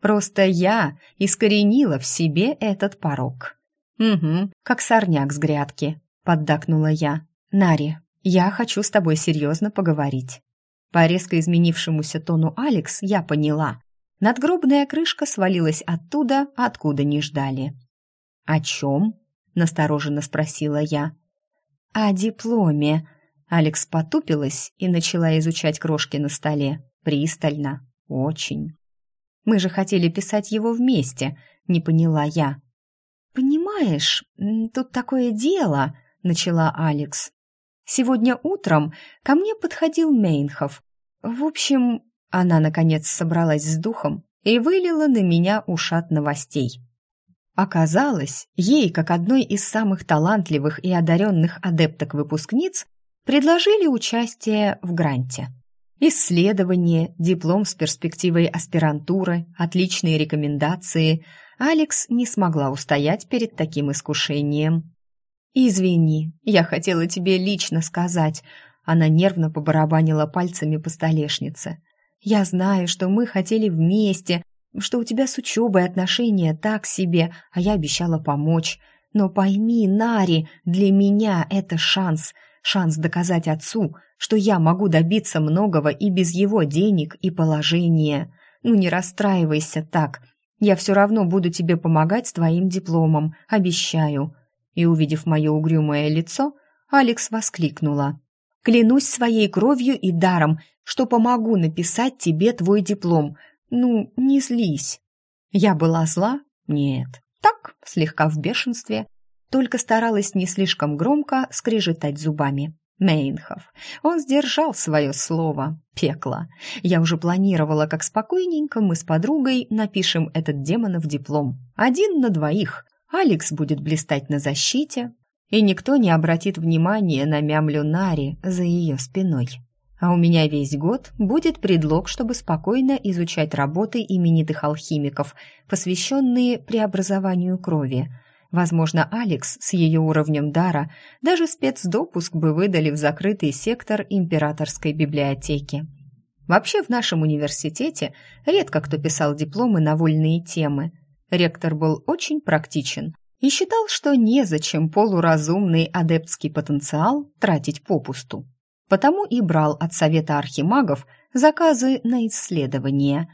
«Просто я искоренила в себе этот порог». «Угу, как сорняк с грядки», — поддакнула я. «Нари, я хочу с тобой серьезно поговорить». По резко изменившемуся тону Алекс я поняла. Надгробная крышка свалилась оттуда, откуда не ждали. «О чем?» — настороженно спросила я. «О дипломе». Алекс потупилась и начала изучать крошки на столе. Пристально. Очень. «Мы же хотели писать его вместе», — не поняла я. «Понимаешь, тут такое дело», — начала Алекс. «Сегодня утром ко мне подходил Мейнхов. В общем, она, наконец, собралась с духом и вылила на меня ушат новостей. Оказалось, ей, как одной из самых талантливых и одаренных адепток-выпускниц, предложили участие в гранте. Исследование, диплом с перспективой аспирантуры, отличные рекомендации. Алекс не смогла устоять перед таким искушением. «Извини, я хотела тебе лично сказать», она нервно побарабанила пальцами по столешнице. «Я знаю, что мы хотели вместе, что у тебя с учебой отношения так себе, а я обещала помочь. Но пойми, Нари, для меня это шанс, шанс доказать отцу, что я могу добиться многого и без его денег и положения. Ну не расстраивайся так, я все равно буду тебе помогать с твоим дипломом, обещаю». И, увидев мое угрюмое лицо, Алекс воскликнула. «Клянусь своей кровью и даром, что помогу написать тебе твой диплом. Ну, не злись. Я была зла? Нет. Так, слегка в бешенстве. Только старалась не слишком громко скрежетать зубами. Мейнхов. Он сдержал свое слово. Пекло. Я уже планировала, как спокойненько мы с подругой напишем этот демонов диплом. Один на двоих. Алекс будет блистать на защите, и никто не обратит внимания на мямлю Нари за ее спиной а у меня весь год будет предлог, чтобы спокойно изучать работы именитых алхимиков, посвященные преобразованию крови. Возможно, Алекс с ее уровнем дара даже спецдопуск бы выдали в закрытый сектор императорской библиотеки. Вообще в нашем университете редко кто писал дипломы на вольные темы. Ректор был очень практичен и считал, что незачем полуразумный адептский потенциал тратить попусту потому и брал от Совета Архимагов заказы на исследования.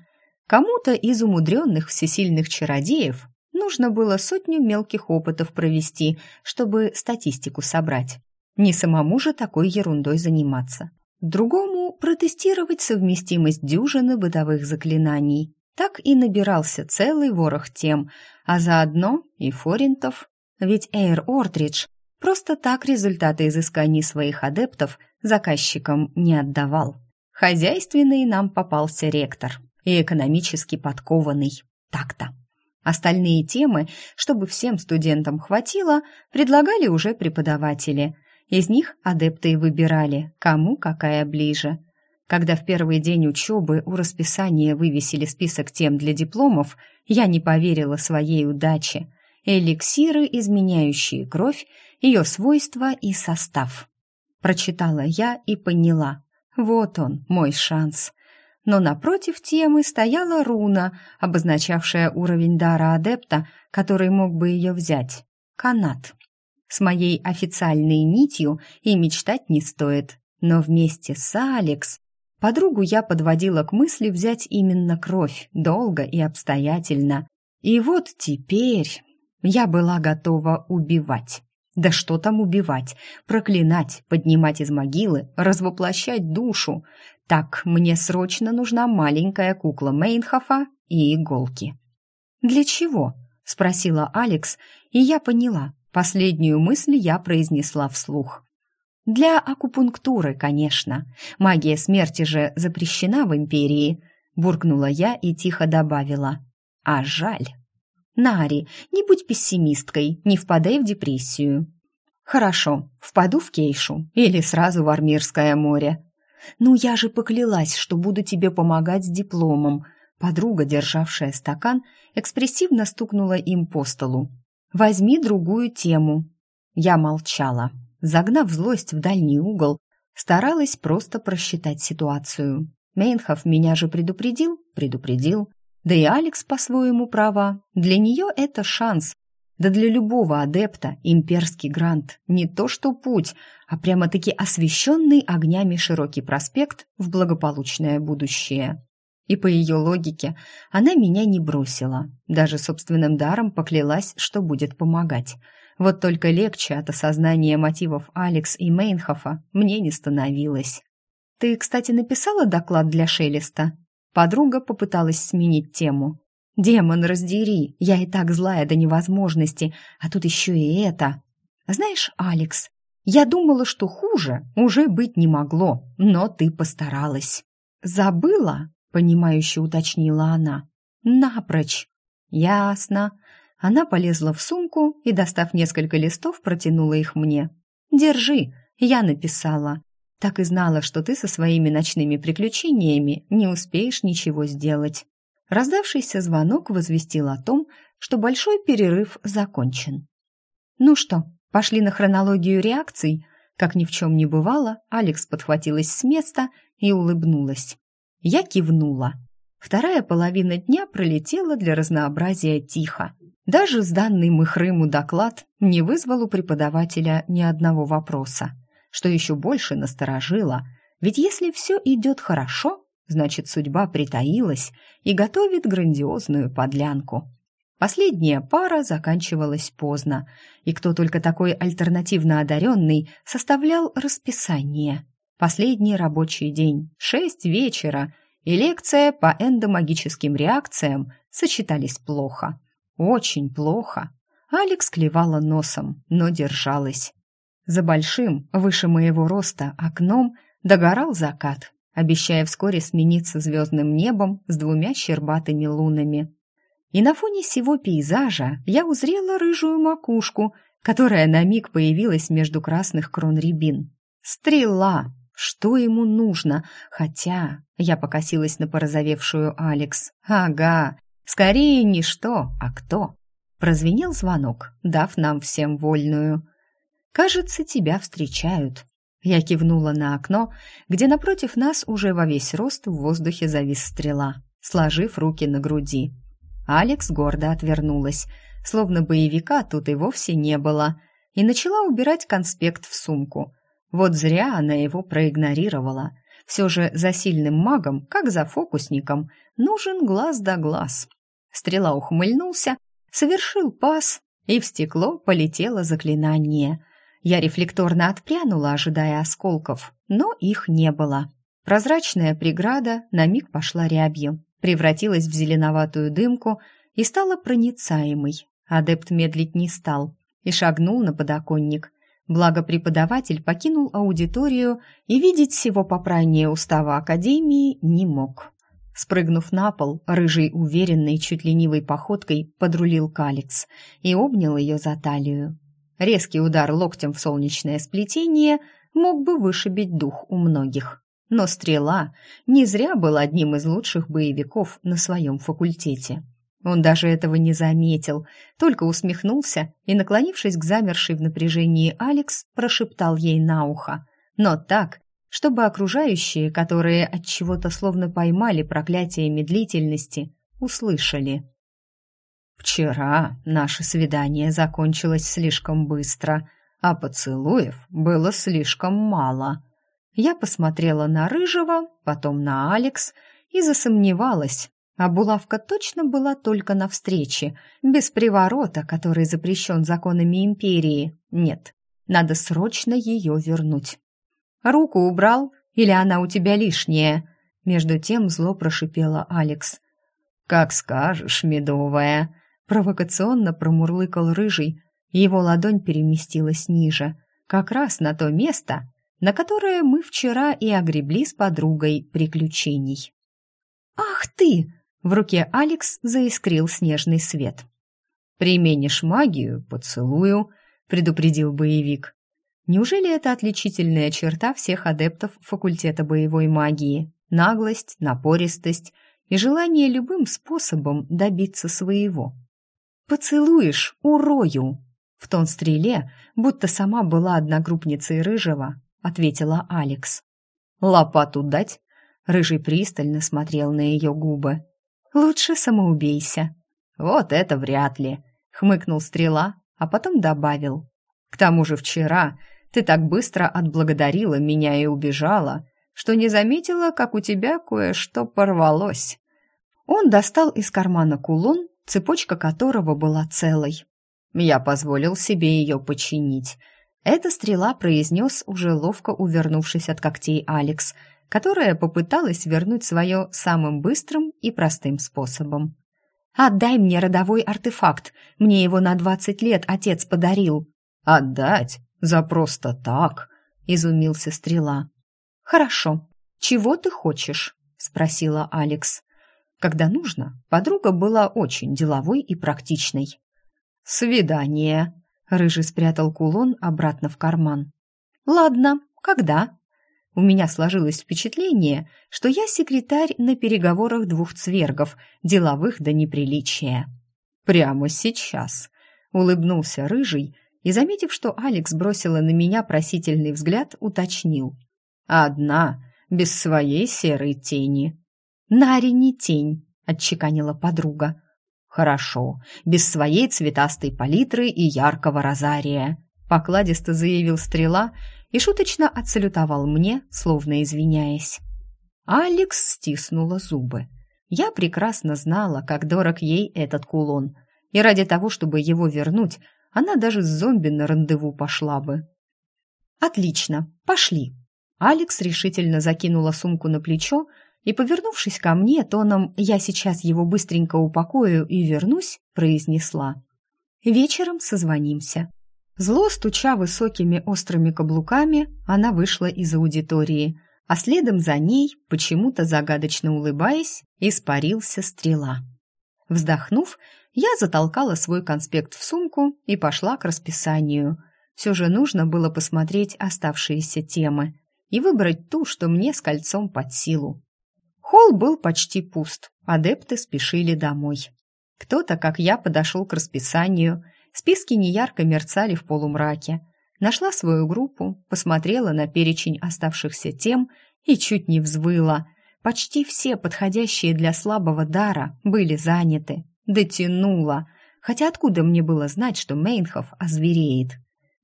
Кому-то из умудренных всесильных чародеев нужно было сотню мелких опытов провести, чтобы статистику собрать. Не самому же такой ерундой заниматься. Другому протестировать совместимость дюжины бытовых заклинаний. Так и набирался целый ворох тем, а заодно и форинтов. Ведь Эйр Ортридж просто так результаты изысканий своих адептов заказчикам не отдавал. Хозяйственный нам попался ректор и экономически подкованный. Так-то. Остальные темы, чтобы всем студентам хватило, предлагали уже преподаватели. Из них адепты и выбирали, кому какая ближе. Когда в первый день учебы у расписания вывесили список тем для дипломов, я не поверила своей удаче. Эликсиры, изменяющие кровь, ее свойства и состав. Прочитала я и поняла. Вот он, мой шанс. Но напротив темы стояла руна, обозначавшая уровень дара адепта, который мог бы ее взять. Канат. С моей официальной нитью и мечтать не стоит. Но вместе с Алекс подругу я подводила к мысли взять именно кровь, долго и обстоятельно. И вот теперь я была готова убивать. Да что там убивать, проклинать, поднимать из могилы, развоплощать душу. Так, мне срочно нужна маленькая кукла Мейнхофа и иголки. «Для чего?» — спросила Алекс, и я поняла. Последнюю мысль я произнесла вслух. «Для акупунктуры, конечно. Магия смерти же запрещена в Империи», — буркнула я и тихо добавила. «А жаль». Нари, не будь пессимисткой, не впадай в депрессию. Хорошо, впаду в Кейшу или сразу в Армирское море. Ну, я же поклялась, что буду тебе помогать с дипломом. Подруга, державшая стакан, экспрессивно стукнула им по столу. Возьми другую тему. Я молчала, загнав злость в дальний угол, старалась просто просчитать ситуацию. Мейнхоф меня же предупредил, предупредил. Да и Алекс по-своему права. Для нее это шанс, да для любого адепта имперский грант не то что путь, а прямо-таки освещенный огнями широкий проспект в благополучное будущее. И по ее логике она меня не бросила, даже собственным даром поклялась, что будет помогать. Вот только легче от осознания мотивов Алекс и Мейнхофа мне не становилось. «Ты, кстати, написала доклад для Шелеста?» Подруга попыталась сменить тему. Демон, раздери, я и так злая до невозможности, а тут еще и это. Знаешь, Алекс, я думала, что хуже уже быть не могло, но ты постаралась. Забыла? Понимающе уточнила она. Напрочь. Ясно. Она полезла в сумку и, достав несколько листов, протянула их мне. Держи, я написала. Так и знала, что ты со своими ночными приключениями не успеешь ничего сделать. Раздавшийся звонок возвестил о том, что большой перерыв закончен. «Ну что, пошли на хронологию реакций?» Как ни в чем не бывало, Алекс подхватилась с места и улыбнулась. Я кивнула. Вторая половина дня пролетела для разнообразия тихо. Даже сданный Мыхрыму доклад не вызвал у преподавателя ни одного вопроса. Что еще больше насторожило, ведь если все идет хорошо, Значит, судьба притаилась и готовит грандиозную подлянку. Последняя пара заканчивалась поздно, и кто только такой альтернативно одаренный составлял расписание. Последний рабочий день, шесть вечера, и лекция по эндомагическим реакциям сочетались плохо. Очень плохо. Алекс клевала носом, но держалась. За большим, выше моего роста, окном догорал закат, обещая вскоре смениться звездным небом с двумя щербатыми лунами. И на фоне всего пейзажа я узрела рыжую макушку, которая на миг появилась между красных крон рябин. Стрела! Что ему нужно? Хотя я покосилась на порозовевшую Алекс. Ага, скорее не что, а кто. Прозвенел звонок, дав нам всем вольную. «Кажется, тебя встречают», я кивнула на окно, где напротив нас уже во весь рост в воздухе завис стрела, сложив руки на груди. Алекс гордо отвернулась, словно боевика тут и вовсе не было, и начала убирать конспект в сумку. Вот зря она его проигнорировала. Все же за сильным магом, как за фокусником, нужен глаз да глаз. Стрела ухмыльнулся, совершил пас, и в стекло полетело заклинание — я рефлекторно отпрянула, ожидая осколков, но их не было. Прозрачная преграда на миг пошла рябью, превратилась в зеленоватую дымку и стала проницаемой. Адепт медлить не стал и шагнул на подоконник. Благо преподаватель покинул аудиторию и видеть всего попрания устава Академии не мог. Спрыгнув на пол, рыжий уверенной, чуть ленивой походкой подрулил калец и обнял ее за талию. Резкий удар локтем в солнечное сплетение мог бы вышибить дух у многих. Но стрела не зря был одним из лучших боевиков на своем факультете. Он даже этого не заметил, только усмехнулся и, наклонившись к замершей в напряжении Алекс, прошептал ей на ухо. Но так, чтобы окружающие, которые от чего-то словно поймали проклятие медлительности, услышали. Вчера наше свидание закончилось слишком быстро, а поцелуев было слишком мало. Я посмотрела на Рыжего, потом на Алекс и засомневалась, а булавка точно была только на встрече, без приворота, который запрещен законами империи. Нет, надо срочно ее вернуть. «Руку убрал? Или она у тебя лишняя?» Между тем зло прошипела Алекс. «Как скажешь, медовая», Провокационно промурлыкал рыжий, и его ладонь переместилась ниже, как раз на то место, на которое мы вчера и огребли с подругой приключений. «Ах ты!» — в руке Алекс заискрил снежный свет. «Применишь магию — поцелую», — предупредил боевик. Неужели это отличительная черта всех адептов факультета боевой магии? Наглость, напористость и желание любым способом добиться своего. «Поцелуешь, урою!» В тон стреле, будто сама была одногруппницей Рыжего, ответила Алекс. «Лопату дать?» Рыжий пристально смотрел на ее губы. «Лучше самоубейся». «Вот это вряд ли», — хмыкнул стрела, а потом добавил. «К тому же вчера ты так быстро отблагодарила меня и убежала, что не заметила, как у тебя кое-что порвалось». Он достал из кармана кулон, цепочка которого была целой. Я позволил себе ее починить. Эта стрела произнес, уже ловко увернувшись от когтей Алекс, которая попыталась вернуть свое самым быстрым и простым способом. «Отдай мне родовой артефакт, мне его на двадцать лет отец подарил». «Отдать? За просто так?» — изумился стрела. «Хорошо. Чего ты хочешь?» — спросила Алекс. Когда нужно, подруга была очень деловой и практичной. «Свидание!» — Рыжий спрятал кулон обратно в карман. «Ладно, когда?» У меня сложилось впечатление, что я секретарь на переговорах двух цвергов, деловых до неприличия. «Прямо сейчас!» — улыбнулся Рыжий и, заметив, что Алекс бросила на меня просительный взгляд, уточнил. «Одна, без своей серой тени». «Нари не тень», — отчеканила подруга. «Хорошо, без своей цветастой палитры и яркого розария», — покладисто заявил стрела и шуточно отсалютовал мне, словно извиняясь. Алекс стиснула зубы. Я прекрасно знала, как дорог ей этот кулон, и ради того, чтобы его вернуть, она даже с зомби на рандеву пошла бы. «Отлично, пошли!» Алекс решительно закинула сумку на плечо и, повернувшись ко мне, тоном «я сейчас его быстренько упакую и вернусь», произнесла «Вечером созвонимся». Зло стуча высокими острыми каблуками, она вышла из аудитории, а следом за ней, почему-то загадочно улыбаясь, испарился стрела. Вздохнув, я затолкала свой конспект в сумку и пошла к расписанию. Все же нужно было посмотреть оставшиеся темы и выбрать ту, что мне с кольцом под силу. Холл был почти пуст, адепты спешили домой. Кто-то, как я, подошел к расписанию, списки неярко мерцали в полумраке. Нашла свою группу, посмотрела на перечень оставшихся тем и чуть не взвыла. Почти все подходящие для слабого дара были заняты. Дотянула. Хотя откуда мне было знать, что Мейнхоф озвереет?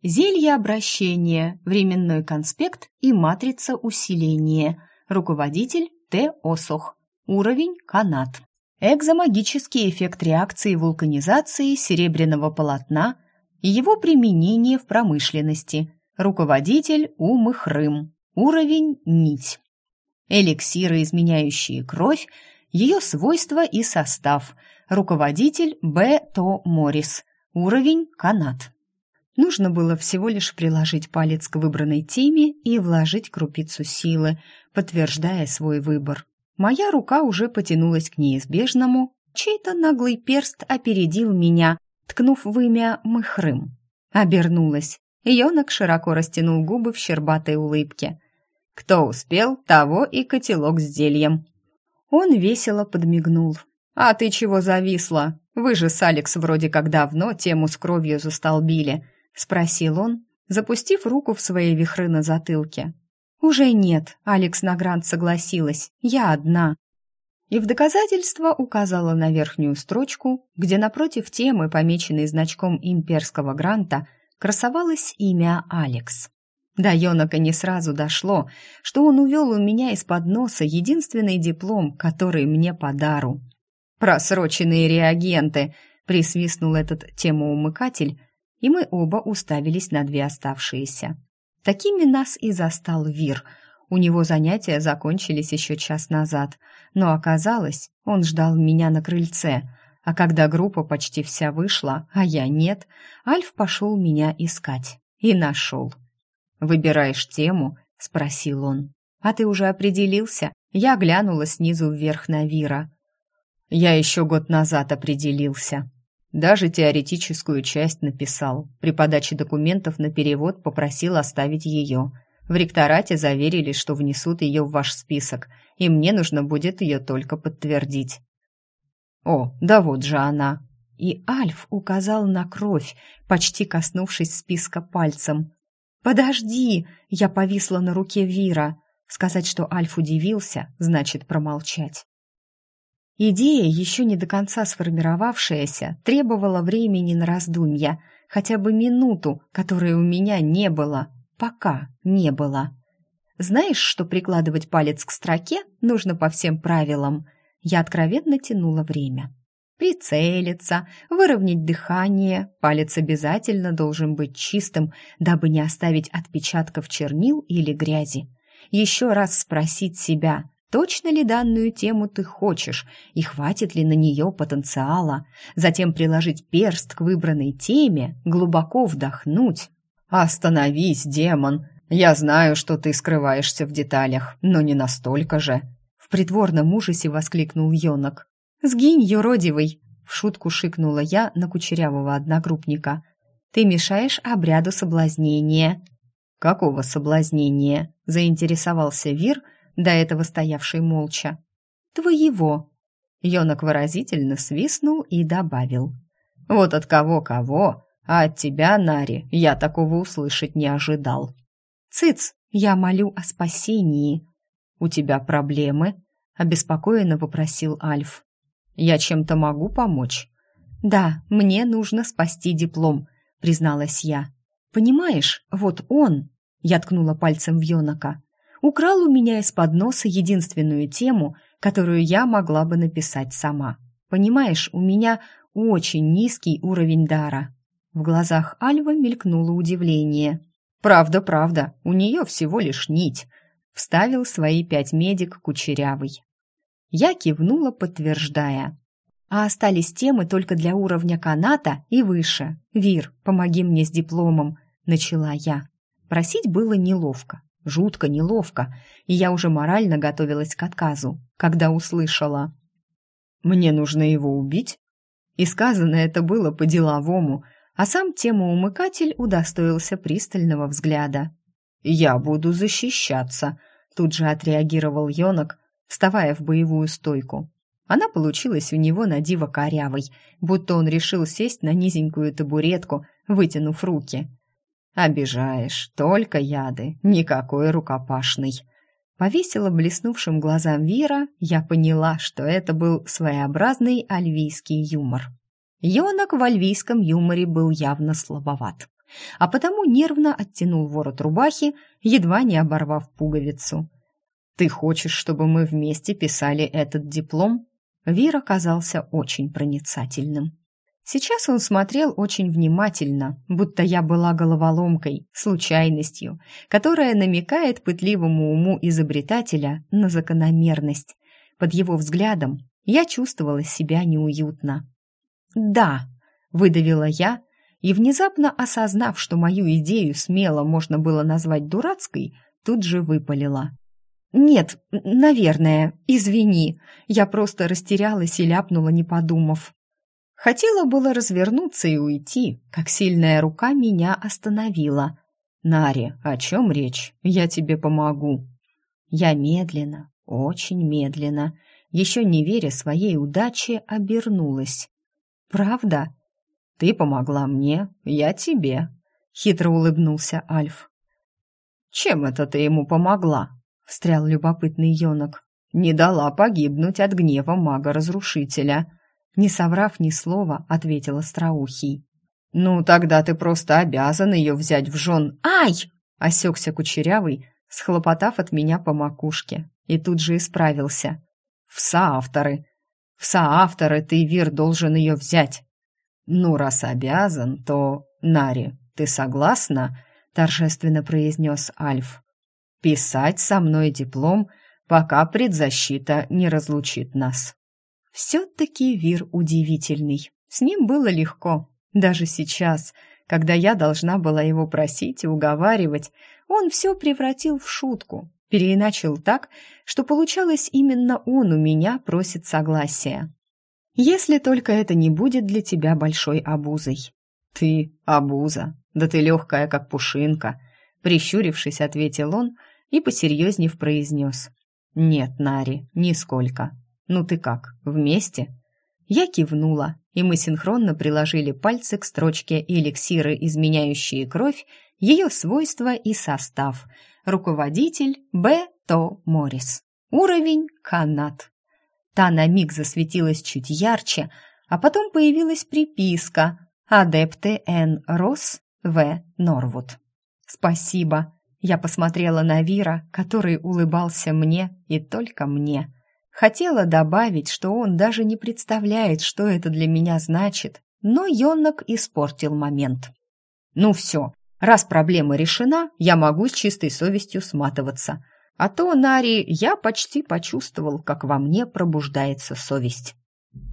Зелье обращения, временной конспект и матрица усиления. Руководитель Т. Осох. Уровень канат. Экзомагический эффект реакции вулканизации серебряного полотна и его применение в промышленности. Руководитель Умы Хрым. Уровень нить. Эликсиры, изменяющие кровь, ее свойства и состав. Руководитель Б. То Моррис. Уровень канат. Нужно было всего лишь приложить палец к выбранной теме и вложить крупицу силы, подтверждая свой выбор. Моя рука уже потянулась к неизбежному, чей-то наглый перст опередил меня, ткнув в имя Мыхрым. Обернулась. Йонок широко растянул губы в щербатой улыбке. «Кто успел, того и котелок с зельем». Он весело подмигнул. «А ты чего зависла? Вы же с Алекс вроде как давно тему с кровью застолбили. — спросил он, запустив руку в свои вихры на затылке. «Уже нет», — Алекс Награнт согласилась, — «я одна». И в доказательство указала на верхнюю строчку, где напротив темы, помеченной значком имперского гранта, красовалось имя Алекс. До Йонака не сразу дошло, что он увел у меня из-под носа единственный диплом, который мне по дару. «Просроченные реагенты!» — присвистнул этот темоумыкатель, и мы оба уставились на две оставшиеся. Такими нас и застал Вир. У него занятия закончились еще час назад, но оказалось, он ждал меня на крыльце, а когда группа почти вся вышла, а я нет, Альф пошел меня искать. И нашел. «Выбираешь тему?» — спросил он. «А ты уже определился?» Я глянула снизу вверх на Вира. «Я еще год назад определился», Даже теоретическую часть написал. При подаче документов на перевод попросил оставить ее. В ректорате заверили, что внесут ее в ваш список, и мне нужно будет ее только подтвердить. О, да вот же она. И Альф указал на кровь, почти коснувшись списка пальцем. «Подожди!» — я повисла на руке Вира. Сказать, что Альф удивился, значит промолчать. Идея, еще не до конца сформировавшаяся, требовала времени на раздумья, хотя бы минуту, которой у меня не было, пока не было. Знаешь, что прикладывать палец к строке нужно по всем правилам? Я откровенно тянула время. Прицелиться, выровнять дыхание, палец обязательно должен быть чистым, дабы не оставить отпечатков чернил или грязи еще раз спросить себя, точно ли данную тему ты хочешь и хватит ли на нее потенциала, затем приложить перст к выбранной теме, глубоко вдохнуть. «Остановись, демон! Я знаю, что ты скрываешься в деталях, но не настолько же!» В притворном ужасе воскликнул Йонок. «Сгинь, юродивый!» В шутку шикнула я на кучерявого одногруппника. «Ты мешаешь обряду соблазнения!» «Какого соблазнения?» — заинтересовался Вир, до этого стоявший молча. «Твоего». Йонок выразительно свистнул и добавил. «Вот от кого-кого, а от тебя, Нари, я такого услышать не ожидал». «Цыц, я молю о спасении». «У тебя проблемы?» — обеспокоенно попросил Альф. «Я чем-то могу помочь?» «Да, мне нужно спасти диплом», — призналась я. Понимаешь, вот он, я ткнула пальцем в Йонака, украл у меня из-под носа единственную тему, которую я могла бы написать сама. Понимаешь, у меня очень низкий уровень дара. В глазах Альвы мелькнуло удивление. Правда, правда, у нее всего лишь нить. Вставил свои пять медик кучерявый. Я кивнула, подтверждая. А остались темы только для уровня каната и выше. Вир, помоги мне с дипломом начала я. Просить было неловко, жутко неловко, и я уже морально готовилась к отказу, когда услышала «Мне нужно его убить?» И сказано это было по-деловому, а сам темоумыкатель удостоился пристального взгляда. «Я буду защищаться», — тут же отреагировал Йонок, вставая в боевую стойку. Она получилась у него на диво корявой, будто он решил сесть на низенькую табуретку, вытянув руки — «Обижаешь, только яды, никакой рукопашный». Повесила блеснувшим глазам Вира, я поняла, что это был своеобразный альвийский юмор. Йонок в альвийском юморе был явно слабоват, а потому нервно оттянул ворот рубахи, едва не оборвав пуговицу. «Ты хочешь, чтобы мы вместе писали этот диплом?» Вир оказался очень проницательным. Сейчас он смотрел очень внимательно, будто я была головоломкой, случайностью, которая намекает пытливому уму изобретателя на закономерность. Под его взглядом я чувствовала себя неуютно. «Да», — выдавила я, и, внезапно осознав, что мою идею смело можно было назвать дурацкой, тут же выпалила. «Нет, наверное, извини, я просто растерялась и ляпнула, не подумав». Хотела было развернуться и уйти, как сильная рука меня остановила. «Нари, о чем речь? Я тебе помогу». Я медленно, очень медленно, еще не веря своей удаче, обернулась. «Правда?» «Ты помогла мне, я тебе», — хитро улыбнулся Альф. «Чем это ты ему помогла?» — встрял любопытный юнок. «Не дала погибнуть от гнева мага-разрушителя». Не соврав ни слова, ответила Страухий. «Ну, тогда ты просто обязан ее взять в жен...» «Ай!» — осекся Кучерявый, схлопотав от меня по макушке, и тут же исправился. «В соавторы! В соавторы ты, Вир, должен ее взять!» «Ну, раз обязан, то... Нари, ты согласна?» — торжественно произнес Альф. «Писать со мной диплом, пока предзащита не разлучит нас». Все-таки Вир удивительный. С ним было легко. Даже сейчас, когда я должна была его просить и уговаривать, он все превратил в шутку, переиначил так, что получалось именно он у меня просит согласия. Если только это не будет для тебя большой обузой. Ты обуза, да ты легкая, как пушинка, прищурившись, ответил он и, посерьезнев, произнес. Нет, Нари, нисколько. Ну ты как, вместе? Я кивнула, и мы синхронно приложили пальцы к строчке «Эликсиры, изменяющие кровь», ее свойства и состав. Руководитель Б. То Моррис. Уровень канат. Та на миг засветилась чуть ярче, а потом появилась приписка «Адепты Н. Росс В. Норвуд». «Спасибо», я посмотрела на Вира, который улыбался мне и только мне. Хотела добавить, что он даже не представляет, что это для меня значит, но Йоннок испортил момент. «Ну все, раз проблема решена, я могу с чистой совестью сматываться. А то, Нари, я почти почувствовал, как во мне пробуждается совесть.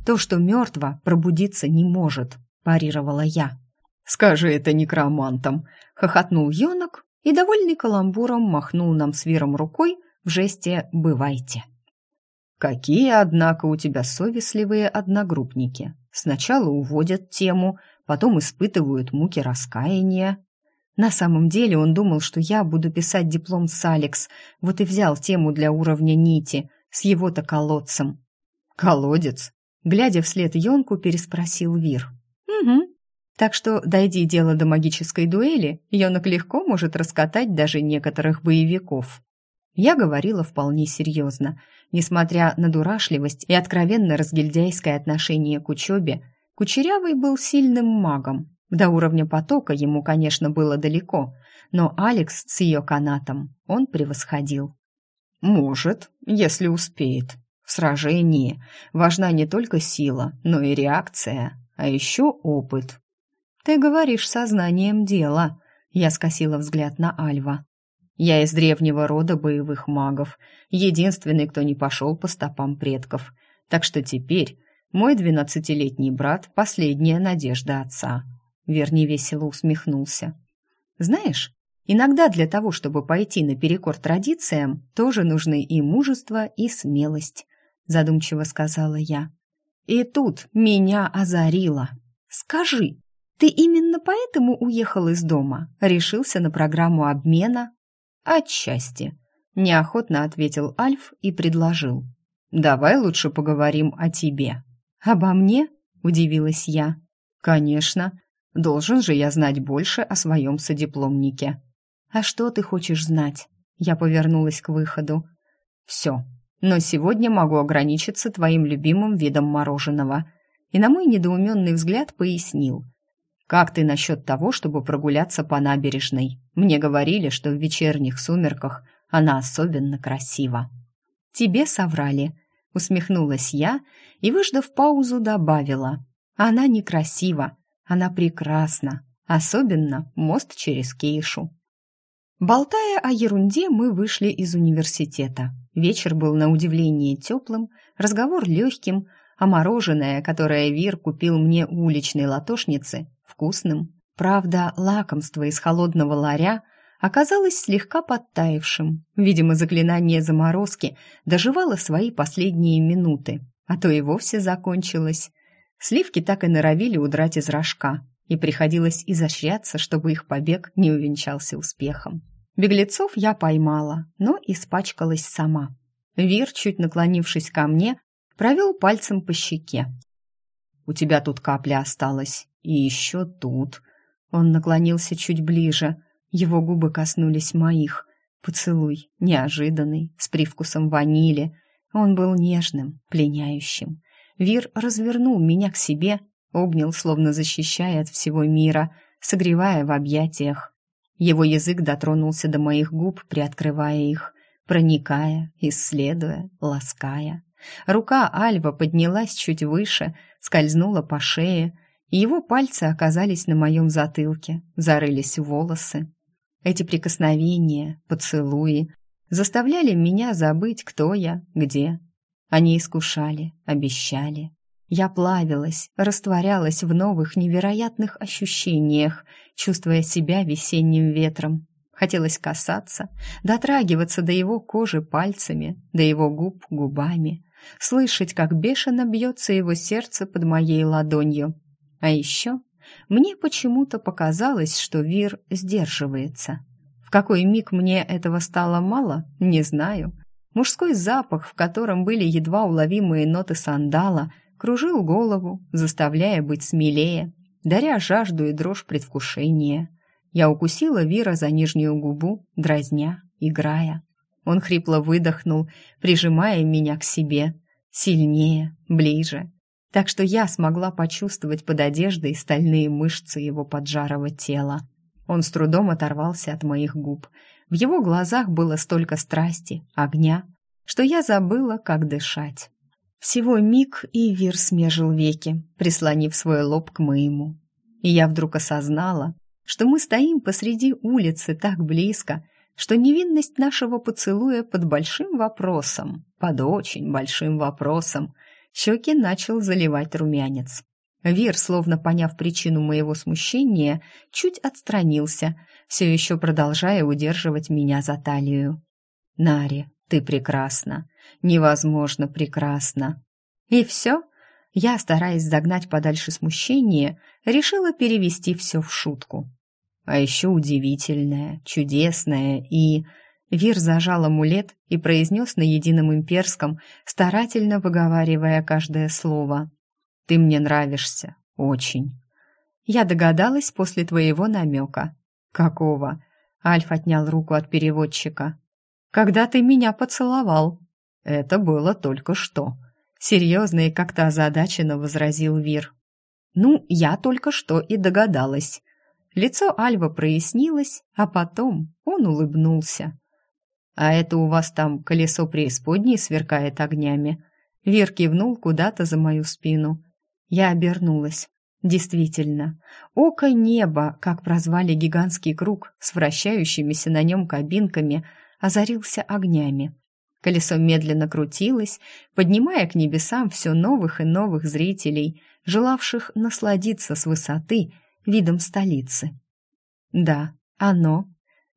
То, что мертво, пробудиться не может, парировала я. «Скажи это некромантам!» — хохотнул Йонок и, довольный каламбуром, махнул нам с Виром рукой в жесте «бывайте». «Какие, однако, у тебя совестливые одногруппники. Сначала уводят тему, потом испытывают муки раскаяния. На самом деле он думал, что я буду писать диплом с Алекс, вот и взял тему для уровня нити, с его-то колодцем. «Колодец?» Глядя вслед Йонку, переспросил Вир. «Угу. Так что, дойди дело до магической дуэли, Йонок легко может раскатать даже некоторых боевиков». Я говорила вполне серьезно. Несмотря на дурашливость и откровенно разгильдяйское отношение к учебе, Кучерявый был сильным магом, до уровня потока ему, конечно, было далеко, но Алекс с ее канатом он превосходил. «Может, если успеет. В сражении важна не только сила, но и реакция, а еще опыт». «Ты говоришь сознанием дела», — я скосила взгляд на Альва. «Я из древнего рода боевых магов, единственный, кто не пошел по стопам предков, так что теперь мой двенадцатилетний брат — последняя надежда отца». Верни весело усмехнулся. «Знаешь, иногда для того, чтобы пойти наперекор традициям, тоже нужны и мужество, и смелость», задумчиво сказала я. И тут меня озарило. «Скажи, ты именно поэтому уехал из дома? Решился на программу обмена?» «Отчасти», — неохотно ответил Альф и предложил. «Давай лучше поговорим о тебе». «Обо мне?» — удивилась я. «Конечно. Должен же я знать больше о своем содипломнике. А что ты хочешь знать? Я повернулась к выходу. Все. Но сегодня могу ограничиться твоим любимым видом мороженого. И на мой недоуменный взгляд пояснил. Как ты насчет того, чтобы прогуляться по набережной? Мне говорили, что в вечерних сумерках она особенно красива. Тебе соврали, усмехнулась я и, выждав паузу, добавила. Она некрасива, она прекрасна, особенно мост через Кейшу. Болтая о ерунде, мы вышли из университета. Вечер был на удивление теплым, разговор легким, а мороженое, которое Вир купил мне у уличной латошницы, вкусным. Правда, лакомство из холодного ларя оказалось слегка подтаившим. Видимо, заклинание заморозки доживало свои последние минуты, а то и вовсе закончилось. Сливки так и норовили удрать из рожка, и приходилось изощряться, чтобы их побег не увенчался успехом. Беглецов я поймала, но испачкалась сама. Вир, чуть наклонившись ко мне, провел пальцем по щеке. «У тебя тут капля осталась, и еще тут». Он наклонился чуть ближе, его губы коснулись моих. Поцелуй, неожиданный, с привкусом ванили. Он был нежным, пленяющим. Вир развернул меня к себе, обнял, словно защищая от всего мира, согревая в объятиях. Его язык дотронулся до моих губ, приоткрывая их, проникая, исследуя, лаская. Рука Альва поднялась чуть выше, скользнула по шее, его пальцы оказались на моем затылке, зарылись в волосы. Эти прикосновения, поцелуи заставляли меня забыть, кто я, где, они искушали, обещали. Я плавилась, растворялась в новых невероятных ощущениях, чувствуя себя весенним ветром. Хотелось касаться, дотрагиваться до его кожи пальцами, до его губ губами, слышать, как бешено бьется его сердце под моей ладонью. А еще мне почему-то показалось, что Вир сдерживается. В какой миг мне этого стало мало, не знаю. Мужской запах, в котором были едва уловимые ноты сандала, кружил голову, заставляя быть смелее, даря жажду и дрожь предвкушения. Я укусила Вира за нижнюю губу, дразня, играя. Он хрипло выдохнул, прижимая меня к себе. Сильнее, ближе. Так что я смогла почувствовать под одеждой стальные мышцы его поджарого тела. Он с трудом оторвался от моих губ. В его глазах было столько страсти, огня, что я забыла, как дышать. Всего миг и Вир смежил веки, прислонив свой лоб к моему. И я вдруг осознала, что мы стоим посреди улицы так близко, что невинность нашего поцелуя под большим вопросом, под очень большим вопросом, щеки начал заливать румянец. Вир, словно поняв причину моего смущения, чуть отстранился, все еще продолжая удерживать меня за талию. «Нари, ты прекрасна, невозможно прекрасна». И все, я, стараясь загнать подальше смущение, решила перевести все в шутку. А еще удивительное, чудесное и... Вир зажал амулет и произнес на едином имперском, старательно выговаривая каждое слово. «Ты мне нравишься. Очень». «Я догадалась после твоего намека». «Какого?» Альф отнял руку от переводчика. «Когда ты меня поцеловал». «Это было только что», — серьезно и как-то озадаченно возразил Вир. «Ну, я только что и догадалась». Лицо Альва прояснилось, а потом он улыбнулся. «А это у вас там колесо преисподней сверкает огнями?» Вир кивнул куда-то за мою спину. Я обернулась. Действительно, око неба, как прозвали гигантский круг с вращающимися на нем кабинками, озарился огнями. Колесо медленно крутилось, поднимая к небесам все новых и новых зрителей, желавших насладиться с высоты видом столицы. Да, оно.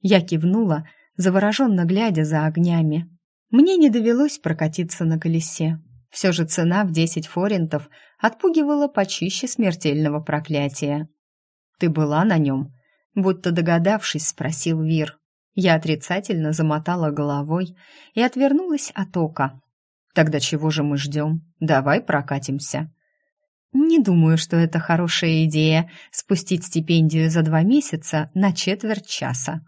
Я кивнула, завороженно глядя за огнями. Мне не довелось прокатиться на колесе. Все же цена в десять форинтов отпугивала почище смертельного проклятия. «Ты была на нем?» Будто догадавшись, спросил Вир. Я отрицательно замотала головой и отвернулась от ока. «Тогда чего же мы ждем? Давай прокатимся». Не думаю, что это хорошая идея спустить стипендию за два месяца на четверть часа.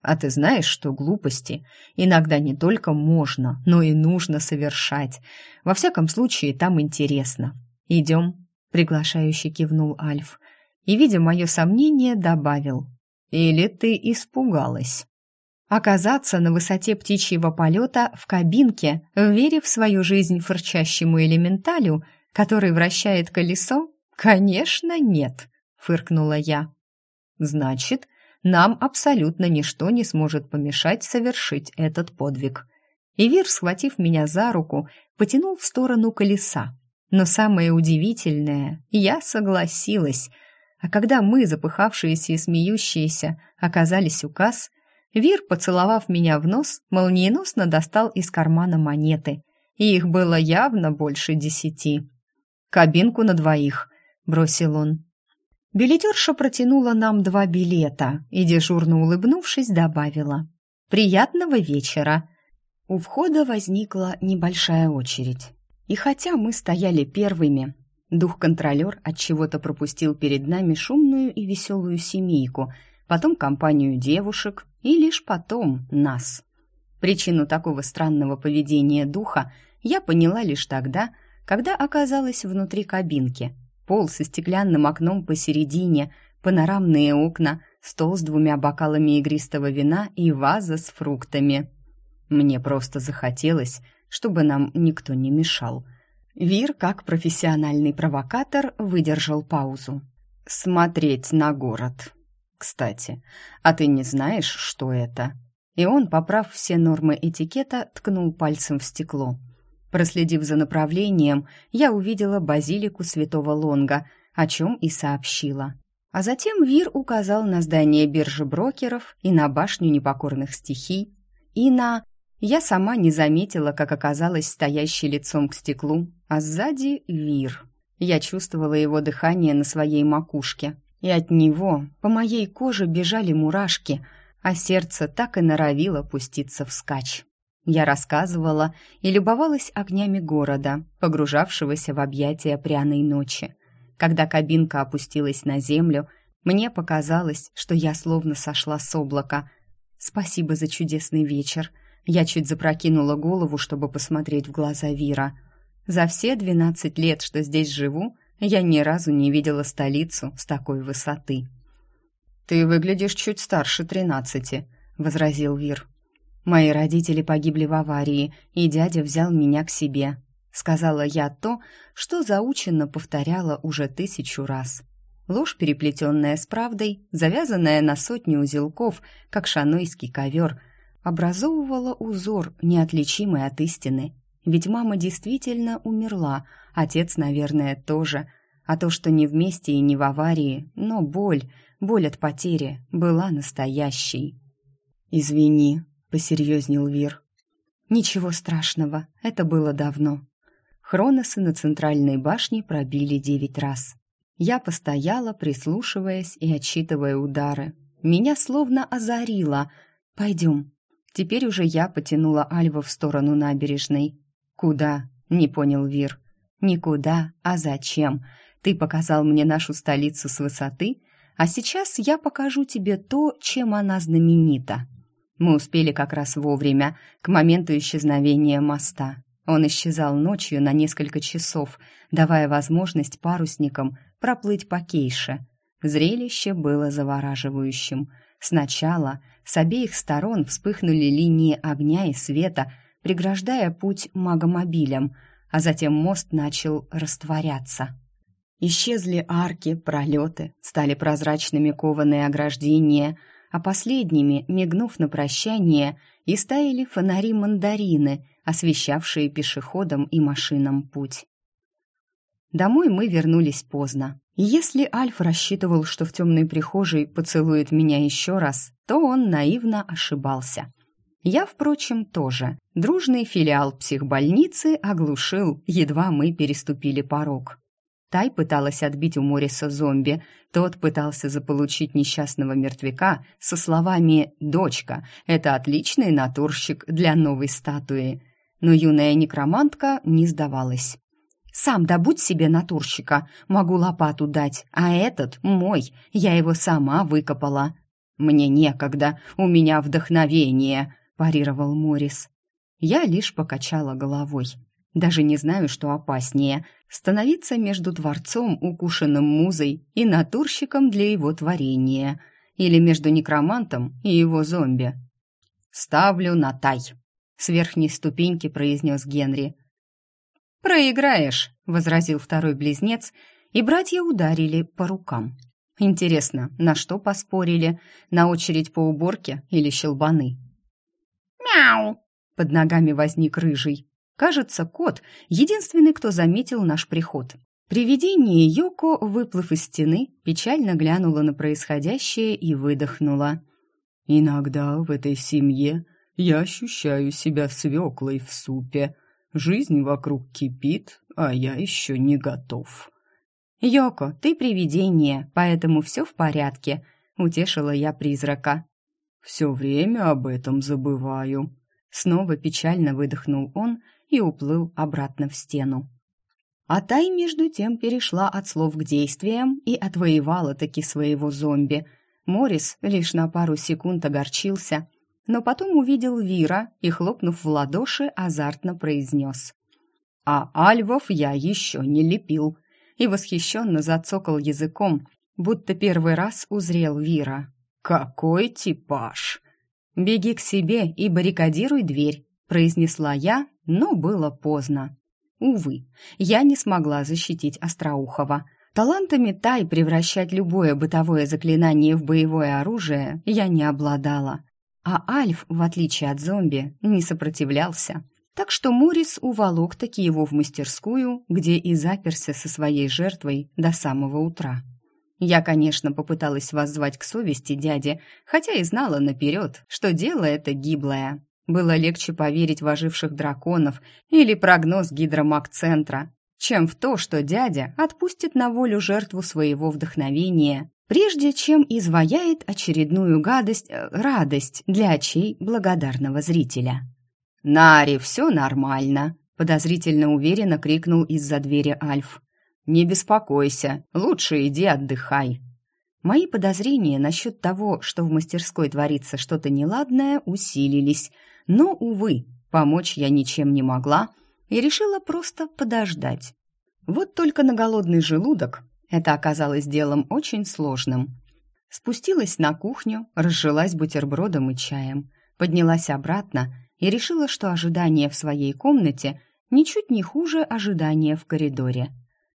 А ты знаешь, что глупости иногда не только можно, но и нужно совершать. Во всяком случае, там интересно. Идем, приглашающий кивнул Альф. И, видя мое сомнение, добавил. Или ты испугалась? Оказаться на высоте птичьего полета в кабинке, верив в свою жизнь фырчащему элементалю – который вращает колесо? Конечно, нет, фыркнула я. Значит, нам абсолютно ничто не сможет помешать совершить этот подвиг. Ивир, схватив меня за руку, потянул в сторону колеса. Но самое удивительное, я согласилась. А когда мы, запыхавшиеся и смеющиеся, оказались у касс, Вир, поцеловав меня в нос, молниеносно достал из кармана монеты, и их было явно больше десяти. «Кабинку на двоих», — бросил он. Билетерша протянула нам два билета и, дежурно улыбнувшись, добавила «Приятного вечера». У входа возникла небольшая очередь. И хотя мы стояли первыми, дух-контролер отчего-то пропустил перед нами шумную и веселую семейку, потом компанию девушек и лишь потом нас. Причину такого странного поведения духа я поняла лишь тогда, когда оказалась внутри кабинки. Пол со стеклянным окном посередине, панорамные окна, стол с двумя бокалами игристого вина и ваза с фруктами. Мне просто захотелось, чтобы нам никто не мешал. Вир, как профессиональный провокатор, выдержал паузу. «Смотреть на город. Кстати, а ты не знаешь, что это?» И он, поправ все нормы этикета, ткнул пальцем в стекло. Проследив за направлением, я увидела базилику святого Лонга, о чем и сообщила. А затем Вир указал на здание биржи брокеров и на башню непокорных стихий, и на... Я сама не заметила, как оказалась стоящей лицом к стеклу, а сзади Вир. Я чувствовала его дыхание на своей макушке, и от него по моей коже бежали мурашки, а сердце так и норовило пуститься вскачь. Я рассказывала и любовалась огнями города, погружавшегося в объятия пряной ночи. Когда кабинка опустилась на землю, мне показалось, что я словно сошла с облака. Спасибо за чудесный вечер. Я чуть запрокинула голову, чтобы посмотреть в глаза Вира. За все двенадцать лет, что здесь живу, я ни разу не видела столицу с такой высоты. «Ты выглядишь чуть старше тринадцати», — возразил Вир. Мои родители погибли в аварии, и дядя взял меня к себе. Сказала я то, что заученно повторяла уже тысячу раз. Ложь, переплетенная с правдой, завязанная на сотни узелков, как шанойский ковер, образовывала узор, неотличимый от истины. Ведь мама действительно умерла, отец, наверное, тоже. А то, что не вместе и не в аварии, но боль, боль от потери, была настоящей. «Извини», посерьезнел Вир. Ничего страшного, это было давно. Хроносы на центральной башне пробили девять раз. Я постояла, прислушиваясь и отсчитывая удары. Меня словно озарило. «Пойдем». Теперь уже я потянула Альва в сторону набережной. «Куда?» — не понял Вир. «Никуда, а зачем? Ты показал мне нашу столицу с высоты, а сейчас я покажу тебе то, чем она знаменита». Мы успели как раз вовремя, к моменту исчезновения моста. Он исчезал ночью на несколько часов, давая возможность парусникам проплыть по Кейше. Зрелище было завораживающим. Сначала с обеих сторон вспыхнули линии огня и света, преграждая путь магомобилям, а затем мост начал растворяться. Исчезли арки, пролеты, стали прозрачными кованые ограждения — а последними, мигнув на прощание, и стаяли фонари-мандарины, освещавшие пешеходам и машинам путь. Домой мы вернулись поздно. Если Альф рассчитывал, что в темной прихожей поцелует меня еще раз, то он наивно ошибался. Я, впрочем, тоже. Дружный филиал психбольницы оглушил, едва мы переступили порог. Тай пыталась отбить у Мориса зомби. Тот пытался заполучить несчастного мертвяка со словами «Дочка, это отличный натурщик для новой статуи». Но юная некромантка не сдавалась. «Сам добудь себе натурщика, могу лопату дать, а этот мой, я его сама выкопала». «Мне некогда, у меня вдохновение», – парировал Морис. Я лишь покачала головой. Даже не знаю, что опаснее – становиться между творцом, укушенным музой, и натурщиком для его творения, или между некромантом и его зомби. «Ставлю на тай», – с верхней ступеньки произнес Генри. «Проиграешь», – возразил второй близнец, и братья ударили по рукам. Интересно, на что поспорили? На очередь по уборке или щелбаны? «Мяу!» Под ногами возник рыжий. Кажется, кот — единственный, кто заметил наш приход. Привидение Йоко, выплыв из стены, печально глянула на происходящее и выдохнула. «Иногда в этой семье я ощущаю себя свеклой в супе. Жизнь вокруг кипит, а я еще не готов». «Йоко, ты привидение, поэтому все в порядке», — утешила я призрака. «Все время об этом забываю». Снова печально выдохнул он и уплыл обратно в стену. А Тай, между тем, перешла от слов к действиям и отвоевала таки своего зомби. Морис лишь на пару секунд огорчился, но потом увидел Вира и, хлопнув в ладоши, азартно произнес. «А альвов я еще не лепил!» и восхищенно зацокал языком, будто первый раз узрел Вира. «Какой типаж!» «Беги к себе и баррикадируй дверь», произнесла я, но было поздно. Увы, я не смогла защитить Остроухова. Талантами Тай превращать любое бытовое заклинание в боевое оружие я не обладала. А Альф, в отличие от зомби, не сопротивлялся. Так что Морис уволок таки его в мастерскую, где и заперся со своей жертвой до самого утра. Я, конечно, попыталась воззвать к совести дяди, хотя и знала наперед, что дело это гиблое. Было легче поверить в оживших драконов или прогноз гидромаг-центра, чем в то, что дядя отпустит на волю жертву своего вдохновения, прежде чем изваяет очередную гадость, э, радость для очей благодарного зрителя. «Нари, все нормально», — подозрительно уверенно крикнул из-за двери Альф. «Не беспокойся, лучше иди отдыхай». Мои подозрения насчет того, что в мастерской творится что-то неладное, усилились, но, увы, помочь я ничем не могла и решила просто подождать. Вот только на голодный желудок это оказалось делом очень сложным. Спустилась на кухню, разжилась бутербродом и чаем, поднялась обратно и решила, что ожидание в своей комнате ничуть не хуже ожидания в коридоре.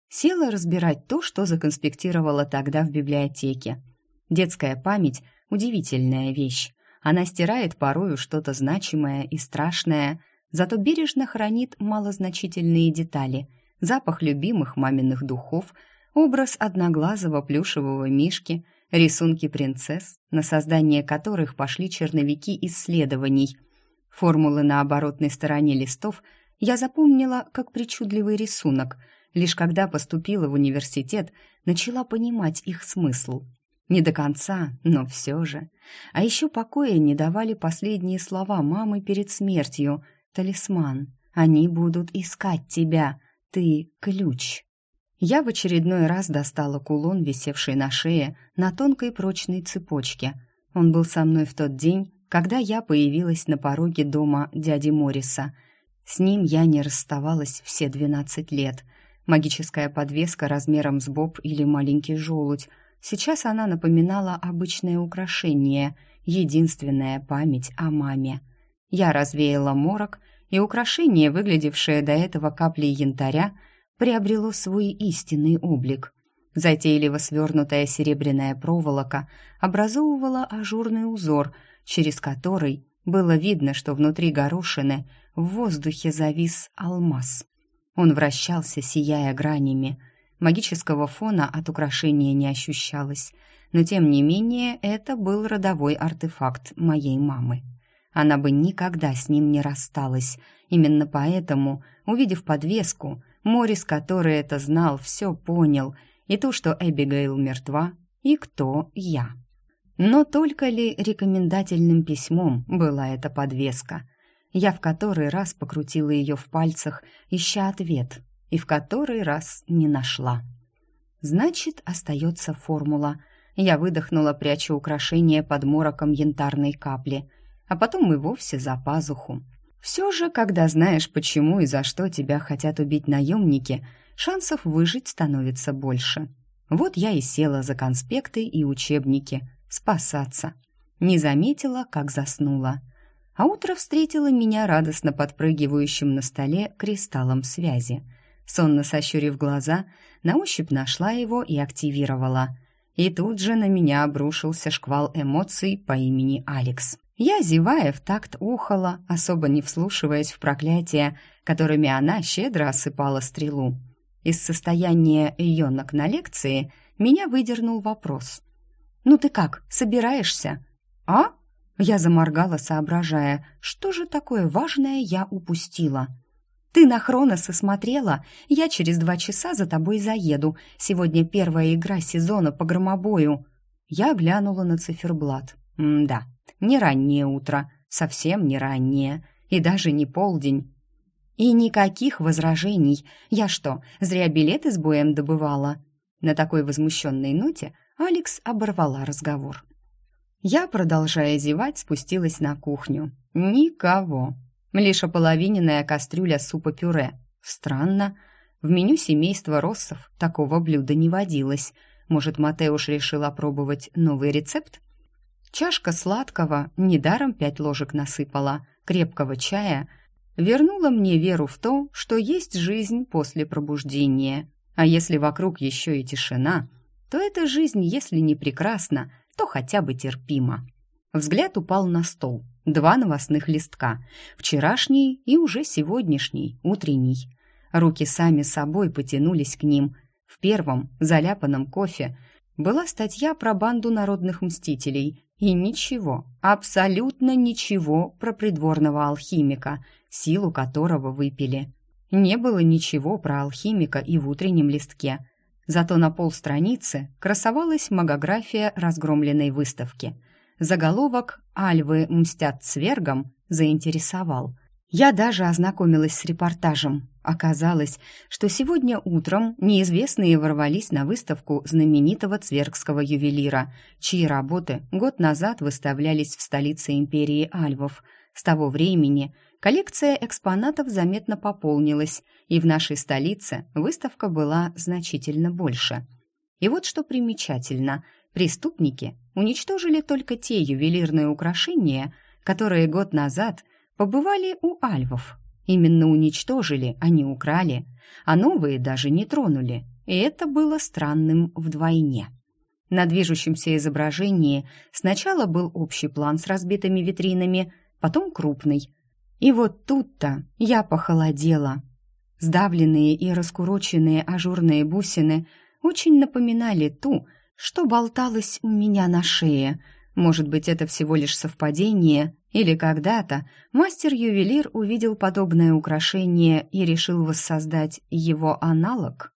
Села разбирать то, что законспектировала тогда в библиотеке. Детская память – удивительная вещь. Она стирает порою что-то значимое и страшное, зато бережно хранит малозначительные детали – запах любимых маминых духов, образ одноглазого плюшевого мишки, рисунки принцесс, на создание которых пошли черновики исследований. Формулы на оборотной стороне листов я запомнила как причудливый рисунок. Лишь когда поступила в университет, начала понимать их смысл. Не до конца, но все же. А еще покоя не давали последние слова мамы перед смертью. «Талисман, они будут искать тебя», ты ключ. Я в очередной раз достала кулон, висевший на шее, на тонкой прочной цепочке. Он был со мной в тот день, когда я появилась на пороге дома дяди Мориса. С ним я не расставалась все двенадцать лет. Магическая подвеска размером с боб или маленький желудь. Сейчас она напоминала обычное украшение, единственная память о маме. Я развеяла морок и украшение, выглядевшее до этого каплей янтаря, приобрело свой истинный облик. Затейливо свернутая серебряная проволока образовывала ажурный узор, через который было видно, что внутри горошины в воздухе завис алмаз. Он вращался, сияя гранями. Магического фона от украшения не ощущалось, но тем не менее это был родовой артефакт моей мамы она бы никогда с ним не рассталась. Именно поэтому, увидев подвеску, Морис, который это знал, все понял, и то, что Эбигейл мертва, и кто я. Но только ли рекомендательным письмом была эта подвеска? Я в который раз покрутила ее в пальцах, ища ответ, и в который раз не нашла. Значит, остается формула. Я выдохнула, пряча украшение под мороком янтарной капли — а потом и вовсе за пазуху. Все же, когда знаешь, почему и за что тебя хотят убить наемники, шансов выжить становится больше. Вот я и села за конспекты и учебники. Спасаться. Не заметила, как заснула. А утро встретило меня радостно подпрыгивающим на столе кристаллом связи. Сонно сощурив глаза, на ощупь нашла его и активировала. И тут же на меня обрушился шквал эмоций по имени Алекс. Я, зевая в такт, ухала, особо не вслушиваясь в проклятия, которыми она щедро осыпала стрелу. Из состояния ёнок на лекции меня выдернул вопрос. «Ну ты как, собираешься?» «А?» Я заморгала, соображая, что же такое важное я упустила. «Ты на Хроноса смотрела? Я через два часа за тобой заеду. Сегодня первая игра сезона по громобою». Я глянула на циферблат. «М-да, не раннее утро, совсем не раннее, и даже не полдень. И никаких возражений. Я что, зря билеты с боем добывала? На такой возмущенной ноте Алекс оборвала разговор. Я, продолжая зевать, спустилась на кухню. Никого. Лишь ополовиненная кастрюля супа-пюре. Странно. В меню семейства Россов такого блюда не водилось. Может, Матеуш решил опробовать новый рецепт? Чашка сладкого, недаром пять ложек насыпала, крепкого чая, вернула мне веру в то, что есть жизнь после пробуждения. А если вокруг еще и тишина, то эта жизнь, если не прекрасна, то хотя бы терпима. Взгляд упал на стол. Два новостных листка. Вчерашний и уже сегодняшний, утренний. Руки сами собой потянулись к ним. В первом, заляпанном кофе, была статья про банду народных мстителей И ничего, абсолютно ничего про придворного алхимика, силу которого выпили. Не было ничего про алхимика и в утреннем листке. Зато на полстраницы красовалась магография разгромленной выставки. Заголовок «Альвы мстят цвергам» заинтересовал. Я даже ознакомилась с репортажем. Оказалось, что сегодня утром неизвестные ворвались на выставку знаменитого цвергского ювелира, чьи работы год назад выставлялись в столице империи Альвов. С того времени коллекция экспонатов заметно пополнилась, и в нашей столице выставка была значительно больше. И вот что примечательно, преступники уничтожили только те ювелирные украшения, которые год назад – побывали у альвов. Именно уничтожили, а не украли, а новые даже не тронули, и это было странным вдвойне. На движущемся изображении сначала был общий план с разбитыми витринами, потом крупный. И вот тут-то я похолодела. Сдавленные и раскуроченные ажурные бусины очень напоминали ту, что болталась у меня на шее. Может быть, это всего лишь совпадение, или когда-то мастер-ювелир увидел подобное украшение и решил воссоздать его аналог?